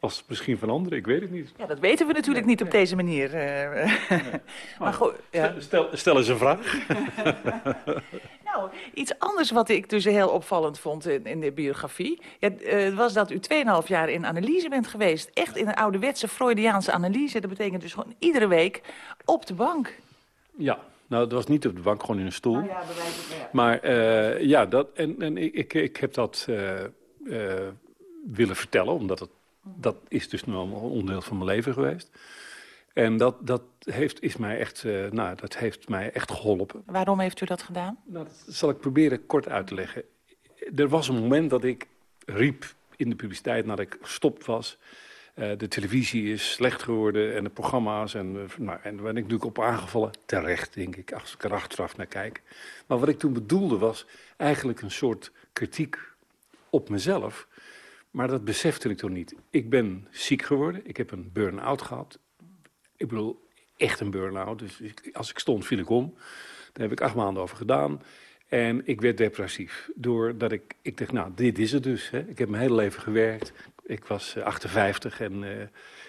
als misschien van anderen. Ik weet het niet. Ja, dat weten we natuurlijk niet op deze manier. Nee. maar goed, ja. stel, stel eens een vraag. nou, iets anders wat ik dus heel opvallend vond in, in de biografie... Ja, was dat u 2,5 jaar in analyse bent geweest. Echt in een ouderwetse Freudiaanse analyse. Dat betekent dus gewoon iedere week op de bank. Ja, nou, dat was niet op de bank, gewoon in een stoel. Oh ja, ja. Maar uh, ja, dat, en, en ik, ik, ik heb dat uh, uh, willen vertellen, omdat het, dat is dus nu allemaal een onderdeel van mijn leven geweest. En dat, dat, heeft, is mij echt, nou, dat heeft mij echt geholpen. Waarom heeft u dat gedaan? Nou, dat zal ik proberen kort uit te leggen. Er was een moment dat ik riep in de publiciteit nadat ik gestopt was... Uh, de televisie is slecht geworden en de programma's. En, uh, nou, en daar ben ik natuurlijk op aangevallen. Terecht, denk ik, als ik er achteraf naar kijk. Maar wat ik toen bedoelde was eigenlijk een soort kritiek op mezelf. Maar dat besefte ik toen niet. Ik ben ziek geworden. Ik heb een burn-out gehad. Ik bedoel, echt een burn-out. Dus als ik stond, viel ik om. Daar heb ik acht maanden over gedaan. En ik werd depressief. Doordat ik, ik dacht, nou, dit is het dus. Hè. Ik heb mijn hele leven gewerkt. Ik was 58 en uh,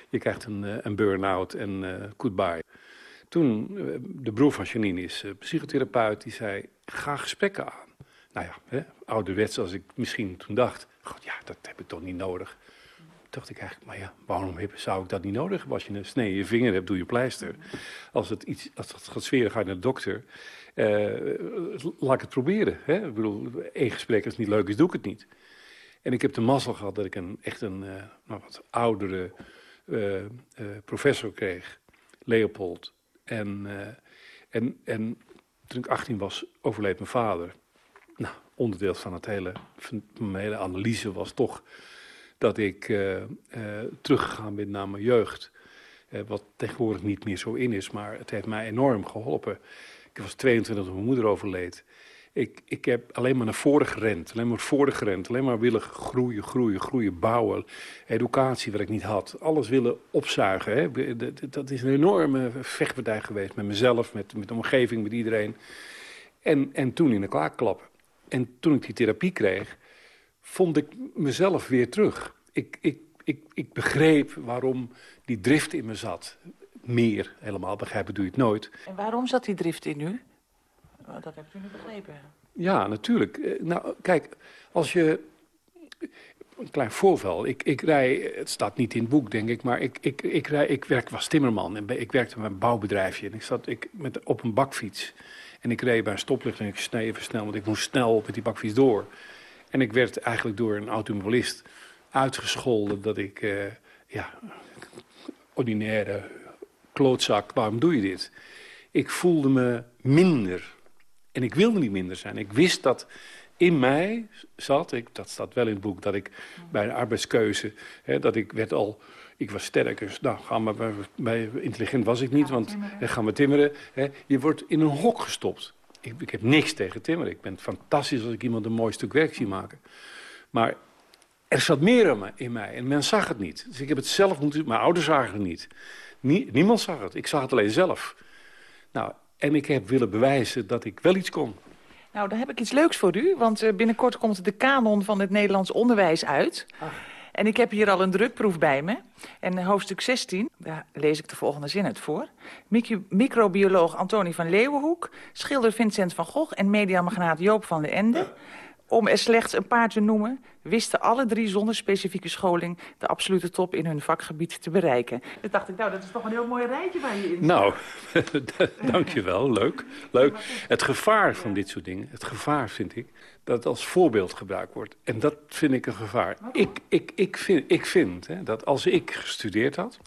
je krijgt een, uh, een burn-out en uh, goodbye. Toen, de broer van Janine is psychotherapeut, die zei, ga gesprekken aan. Nou ja, hè, ouderwets als ik misschien toen dacht, god ja, dat heb ik toch niet nodig. Dacht ik eigenlijk, maar ja, waarom zou ik dat niet nodig hebben? Als je een snee in je vinger hebt, doe je pleister. Als het, iets, als het gaat sferen, ga je naar de dokter. laat ik het proberen. Hè? Ik bedoel, één gesprek als het niet leuk is, doe ik het niet. En ik heb de mazzel gehad dat ik een, echt een uh, nou, wat oudere uh, professor kreeg, Leopold. En, en, en toen ik 18 was, overleed mijn vader. Onderdeel van, het hele, mijn hele analyse was toch dat ik teruggegaan ben naar mijn jeugd. wat tegenwoordig niet meer zo in is, maar het heeft mij enorm geholpen. Ik was 22 toen mijn moeder overleed. Ik, ik heb alleen maar naar voren gerend, alleen maar voren gerend, alleen maar willen groeien, groeien, groeien, bouwen. Educatie wat ik niet had, alles willen opzuigen. Hè. Dat is een enorme vechtpartij geweest met mezelf, met, met de omgeving, met iedereen. En, en toen in de klaarklappen. En toen ik die therapie kreeg, vond ik mezelf weer terug. Ik, ik, ik, ik begreep waarom die drift in me zat. Meer, helemaal begrijpen doe je het nooit. En waarom zat die drift in u? Dat hebt u nu begrepen. Ja, natuurlijk. Nou, kijk, als je... Een klein voorval. Ik, ik rij, het staat niet in het boek, denk ik, maar ik, ik, ik, rij, ik werk, was timmerman en ik werkte met een bouwbedrijfje. En ik zat ik, met, op een bakfiets. En ik reed bij een stoplicht en ik even snel, want ik moest snel met die bakfiets door. En ik werd eigenlijk door een automobilist uitgescholden dat ik, uh, ja, ordinaire klootzak, waarom doe je dit? Ik voelde me minder en ik wilde niet minder zijn. Ik wist dat in mij zat, ik, dat staat wel in het boek, dat ik bij een arbeidskeuze, hè, dat ik werd al, ik was sterk, dus nou, ga maar, bij, bij, intelligent was ik niet, want hè, gaan we timmeren. Hè, je wordt in een hok gestopt. Ik, ik heb niks tegen timmeren. Ik ben het fantastisch als ik iemand een mooi stuk werk zie maken. Maar er zat meer in mij en men zag het niet. Dus ik heb het zelf moeten, mijn ouders zagen het niet. niemand zag het, ik zag het alleen zelf. Nou, en ik heb willen bewijzen dat ik wel iets kon. Nou, dan heb ik iets leuks voor u. Want uh, binnenkort komt de kanon van het Nederlands onderwijs uit. Ach. En ik heb hier al een drukproef bij me. En hoofdstuk 16, daar lees ik de volgende zin uit voor. microbioloog Antoni van Leeuwenhoek, schilder Vincent van Gogh... en mediamagnaat Joop van den Ende om er slechts een paar te noemen, wisten alle drie zonder specifieke scholing de absolute top in hun vakgebied te bereiken. Toen dacht ik, nou, dat is toch een heel mooi rijtje waar je in Nou, dankjewel, leuk. leuk. Het gevaar van dit soort dingen, het gevaar vind ik, dat het als voorbeeld gebruikt wordt. En dat vind ik een gevaar. Ik, ik, ik vind, ik vind hè, dat als ik gestudeerd had,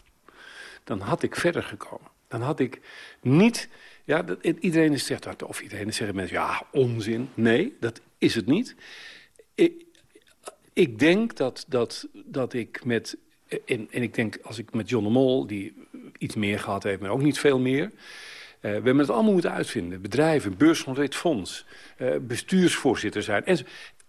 dan had ik verder gekomen. Dan had ik niet... Ja, dat, iedereen zegt dat, of iedereen zeggen mensen, ja, onzin. Nee, dat is het niet. Ik, ik denk dat, dat, dat ik met... En, en ik denk als ik met John de Mol, die iets meer gehad heeft, maar ook niet veel meer... Uh, we hebben het allemaal moeten uitvinden. Bedrijven, beursgenoteerd fonds, uh, bestuursvoorzitter zijn. En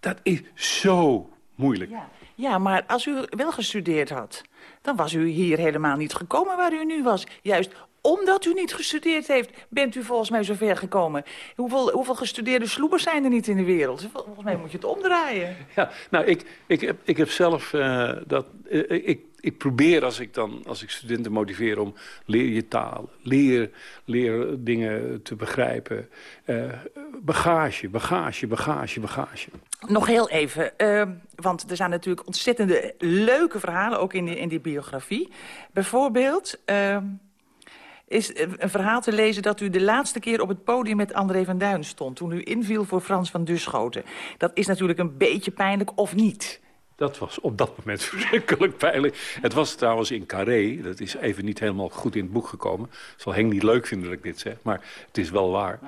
dat is zo moeilijk. Ja. ja, maar als u wel gestudeerd had... dan was u hier helemaal niet gekomen waar u nu was. Juist omdat u niet gestudeerd heeft, bent u volgens mij zo ver gekomen. Hoeveel, hoeveel gestudeerde sloebers zijn er niet in de wereld? Volgens mij moet je het omdraaien. Ja, nou, ik, ik, heb, ik heb zelf uh, dat... Uh, ik, ik probeer als ik, dan, als ik studenten motiveer om leer je taal, leer, leer dingen te begrijpen. Uh, bagage, bagage, bagage, bagage. Nog heel even, uh, want er zijn natuurlijk ontzettende leuke verhalen ook in die, in die biografie. Bijvoorbeeld... Uh, is een verhaal te lezen dat u de laatste keer op het podium met André van Duin stond... toen u inviel voor Frans van Duschoten. Dat is natuurlijk een beetje pijnlijk, of niet? Dat was op dat moment verschrikkelijk pijnlijk. Het was trouwens in Carré, dat is even niet helemaal goed in het boek gekomen. Zal Henk niet leuk vinden dat ik dit zeg, maar het is wel waar.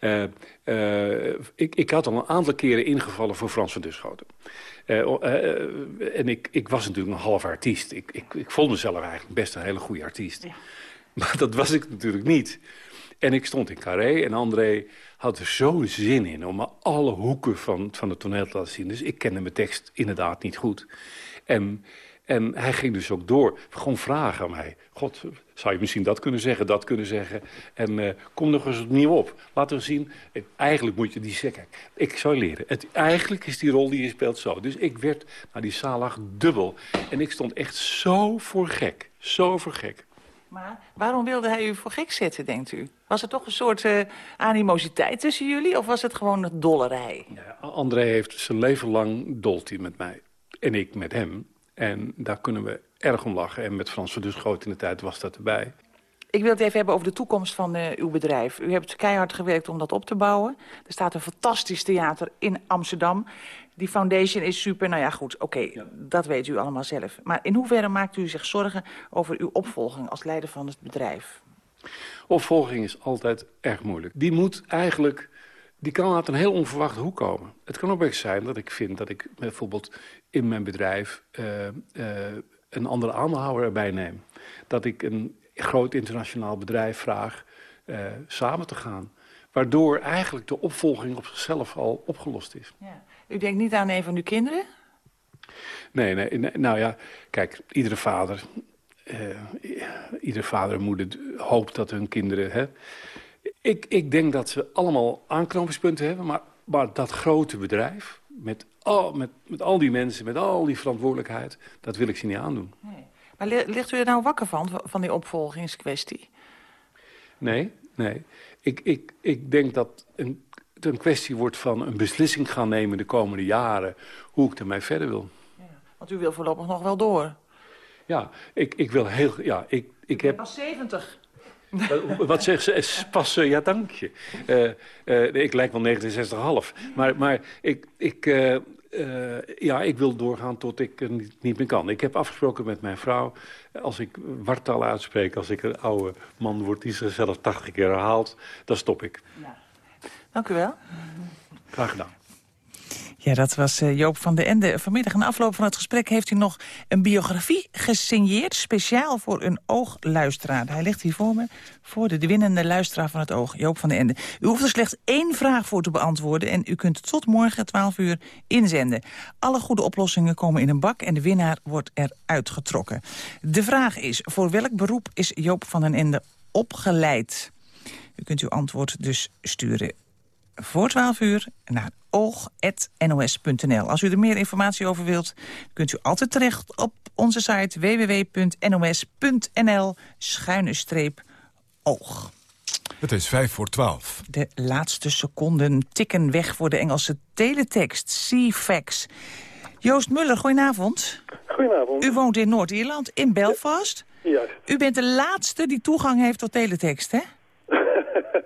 Uh, uh, ik, ik had al een aantal keren ingevallen voor Frans van Duschoten. Uh, en ik, ik was natuurlijk een half artiest. Ik, ik, ik vond mezelf eigenlijk best een hele goede artiest. Ja. Maar dat was ik natuurlijk niet. En ik stond in Carré en André had er zo'n zin in... om alle hoeken van, van het toneel te laten zien. Dus ik kende mijn tekst inderdaad niet goed. En, en hij ging dus ook door. Gewoon vragen aan mij. God, zou je misschien dat kunnen zeggen, dat kunnen zeggen? En uh, kom nog eens opnieuw op. Laten we zien. Eigenlijk moet je die zeggen. Ik zou leren. Het, eigenlijk is die rol die je speelt zo. Dus ik werd naar die zaal lag dubbel. En ik stond echt zo voor gek. Zo voor gek. Maar waarom wilde hij u voor gek zetten, denkt u? Was er toch een soort uh, animositeit tussen jullie? Of was het gewoon een dollerij? Ja, André heeft zijn leven lang dolt hij met mij. En ik met hem. En daar kunnen we erg om lachen. En met Frans van dus groot in de tijd was dat erbij. Ik wil het even hebben over de toekomst van uh, uw bedrijf. U hebt keihard gewerkt om dat op te bouwen. Er staat een fantastisch theater in Amsterdam. Die foundation is super. Nou ja, goed, oké, dat weet u allemaal zelf. Maar in hoeverre maakt u zich zorgen over uw opvolging als leider van het bedrijf? Opvolging is altijd erg moeilijk. Die moet eigenlijk... Die kan uit een heel onverwachte hoek komen. Het kan ook best zijn dat ik vind dat ik bijvoorbeeld in mijn bedrijf... Uh, uh, een andere aandeelhouder erbij neem. Dat ik een groot internationaal bedrijf vraag uh, samen te gaan. Waardoor eigenlijk de opvolging op zichzelf al opgelost is. Ja. U denkt niet aan een van uw kinderen? Nee, nee, nee nou ja, kijk, iedere vader, uh, iedere vader en moeder hoopt dat hun kinderen... Hè, ik, ik denk dat ze allemaal aanknopingspunten hebben, maar, maar dat grote bedrijf... Met al, met, met al die mensen, met al die verantwoordelijkheid, dat wil ik ze niet aandoen. Nee. Maar ligt u er nou wakker van, van die opvolgingskwestie? Nee, nee. Ik, ik, ik denk dat een, het een kwestie wordt van een beslissing gaan nemen de komende jaren... hoe ik ermee verder wil. Ja, want u wil voorlopig nog wel door. Ja, ik, ik wil heel... Ja, ik, ik heb... pas 70. Wat zegt ze? Pas, ja, dank je. Uh, uh, ik lijk wel 69,5. Maar, maar ik, ik, uh, ja, ik wil doorgaan tot ik er niet, niet, meer kan. Ik heb afgesproken met mijn vrouw... als ik wartaal uitspreek, als ik een oude man word... die zichzelf 80 keer herhaalt, dan stop ik. Ja. Dank u wel. Graag gedaan. Ja, dat was uh, Joop van de Ende. Vanmiddag, na afloop van het gesprek, heeft hij nog een biografie gesigneerd... speciaal voor een oogluisteraar. Hij ligt hier voor me, voor de winnende luisteraar van het oog, Joop van de Ende. U hoeft er slechts één vraag voor te beantwoorden... en u kunt tot morgen 12 uur inzenden. Alle goede oplossingen komen in een bak en de winnaar wordt eruit getrokken. De vraag is, voor welk beroep is Joop van den Ende opgeleid? U kunt uw antwoord dus sturen voor 12 uur naar oog.nos.nl. Als u er meer informatie over wilt, kunt u altijd terecht op onze site www.nos.nl schuine streep oog. Het is vijf voor twaalf. De laatste seconden tikken weg voor de Engelse teletext, CFAX. Joost Muller, goedenavond. Goedenavond. U woont in Noord-Ierland, in Belfast. Juist. U bent de laatste die toegang heeft tot teletext, hè?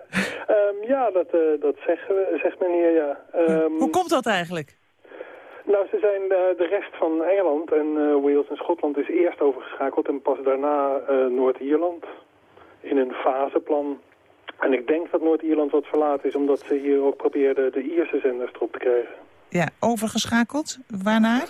um, ja, dat, uh, dat zeggen we, zegt men hier, ja. Um, Hoe komt dat eigenlijk? Nou, ze zijn uh, de rest van Engeland en uh, Wales en Schotland is eerst overgeschakeld en pas daarna Noord-Ierland in een faseplan. En ik denk dat Noord-Ierland wat verlaten is omdat ze hier ook probeerden de Ierse zenders erop te krijgen. Ja, overgeschakeld? Waarnaar?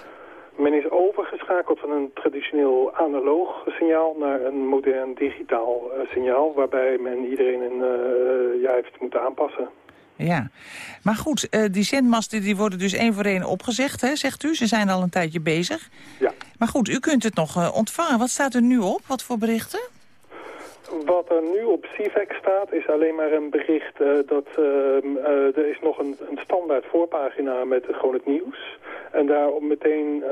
Men is overgeschakeld van een traditioneel analoog signaal naar een modern digitaal uh, signaal... waarbij men iedereen een, uh, ja, heeft moeten aanpassen. Ja, maar goed, uh, die zendmasten die worden dus één voor één opgezegd, hè, zegt u. Ze zijn al een tijdje bezig. Ja. Maar goed, u kunt het nog ontvangen. Wat staat er nu op? Wat voor berichten? Wat er nu op CVEC staat is alleen maar een bericht uh, dat uh, uh, er is nog een, een standaard voorpagina met gewoon het nieuws. En daarop meteen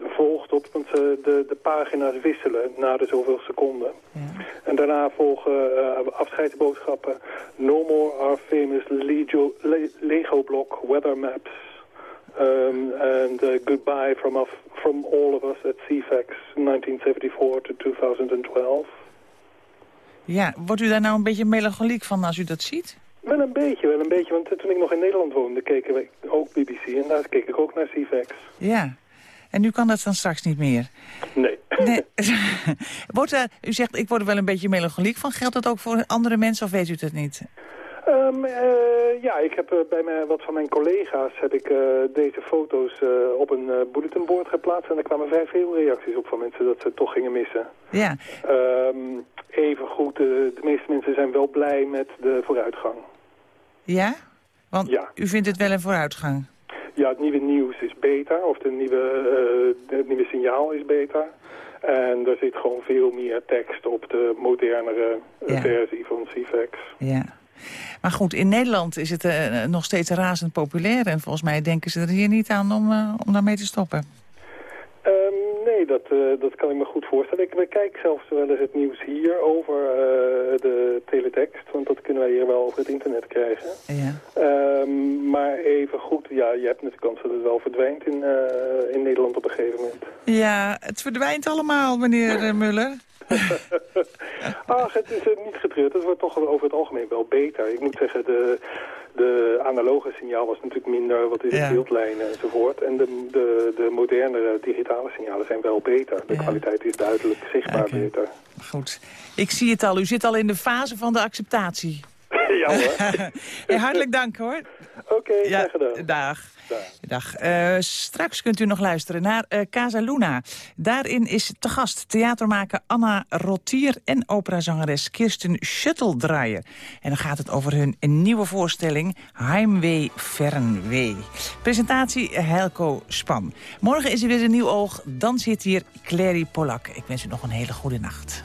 volgt op, want ze de, de pagina's wisselen na de zoveel seconden. Ja. En daarna volgen afscheidsboodschappen. No more our famous Lego, Le Lego block weather maps. Um, and goodbye from, from all of us at CFAX 1974 to 2012. Ja, wordt u daar nou een beetje melancholiek van als u dat ziet? Wel een beetje, wel een beetje. Want toen ik nog in Nederland woonde, keken we ook BBC. En daar keek ik ook naar CFAX. Ja. En nu kan dat dan straks niet meer? Nee. nee. wordt er, u zegt, ik word er wel een beetje melancholiek van. Geldt dat ook voor andere mensen of weet u dat niet? Um, uh, ja, ik heb uh, bij mij, wat van mijn collega's heb ik uh, deze foto's op een bulletinboard geplaatst. En er kwamen vrij veel reacties op van mensen dat ze het toch gingen missen. Ja. Um, even goed, de meeste mensen zijn wel blij met de vooruitgang. Ja? Want ja. u vindt het wel een vooruitgang? Ja, het nieuwe nieuws is beter, of de nieuwe, het nieuwe signaal is beter. En er zit gewoon veel meer tekst op de modernere ja. versie van CFAX. Ja. Maar goed, in Nederland is het uh, nog steeds razend populair. En volgens mij denken ze er hier niet aan om, uh, om daarmee te stoppen. Um, nee, dat, uh, dat kan ik me goed voorstellen. Ik bekijk zelfs wel eens het nieuws hier over de teletext. Want dat kunnen wij hier wel over het internet krijgen. Ja. Um, maar even goed, ja, je hebt natuurlijk kans dat het wel verdwijnt in, in Nederland op een gegeven moment. Ja, het verdwijnt allemaal, meneer Muller. Ach, het is niet getreurd. Het wordt toch over het algemeen wel beter. Ik moet zeggen, de, de analoge signaal was natuurlijk minder wat in de beeldlijnen enzovoort. En de, de, de modernere digitale signalen zijn wel beter. De ja. kwaliteit is duidelijk zichtbaar okay. beter. Goed. Ik zie het al. U zit al in de fase van de acceptatie. ja hoor. hey, hartelijk dank hoor. Oké, okay, ja, gedaan. Dag. Dag. Uh, straks kunt u nog luisteren naar uh, Casa Luna. Daarin is te gast theatermaker Anna Rotier en operazangeres Kirsten Schutteldraaier. En dan gaat het over hun nieuwe voorstelling Heimwee Fernwee. Presentatie Helco Span. Morgen is er weer een nieuw oog. Dan zit hier Clary Polak. Ik wens u nog een hele goede nacht.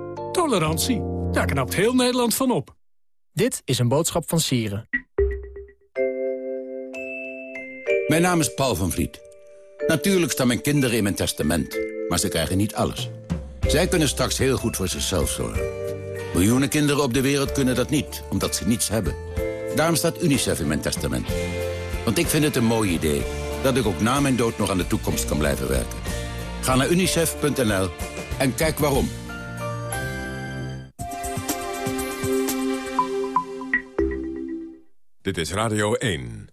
Tolerantie, daar knapt heel Nederland van op. Dit is een boodschap van Sieren. Mijn naam is Paul van Vliet. Natuurlijk staan mijn kinderen in mijn testament. Maar ze krijgen niet alles. Zij kunnen straks heel goed voor zichzelf zorgen. Miljoenen kinderen op de wereld kunnen dat niet, omdat ze niets hebben. Daarom staat UNICEF in mijn testament. Want ik vind het een mooi idee dat ik ook na mijn dood nog aan de toekomst kan blijven werken. Ga naar unicef.nl en kijk waarom. Dit is Radio 1.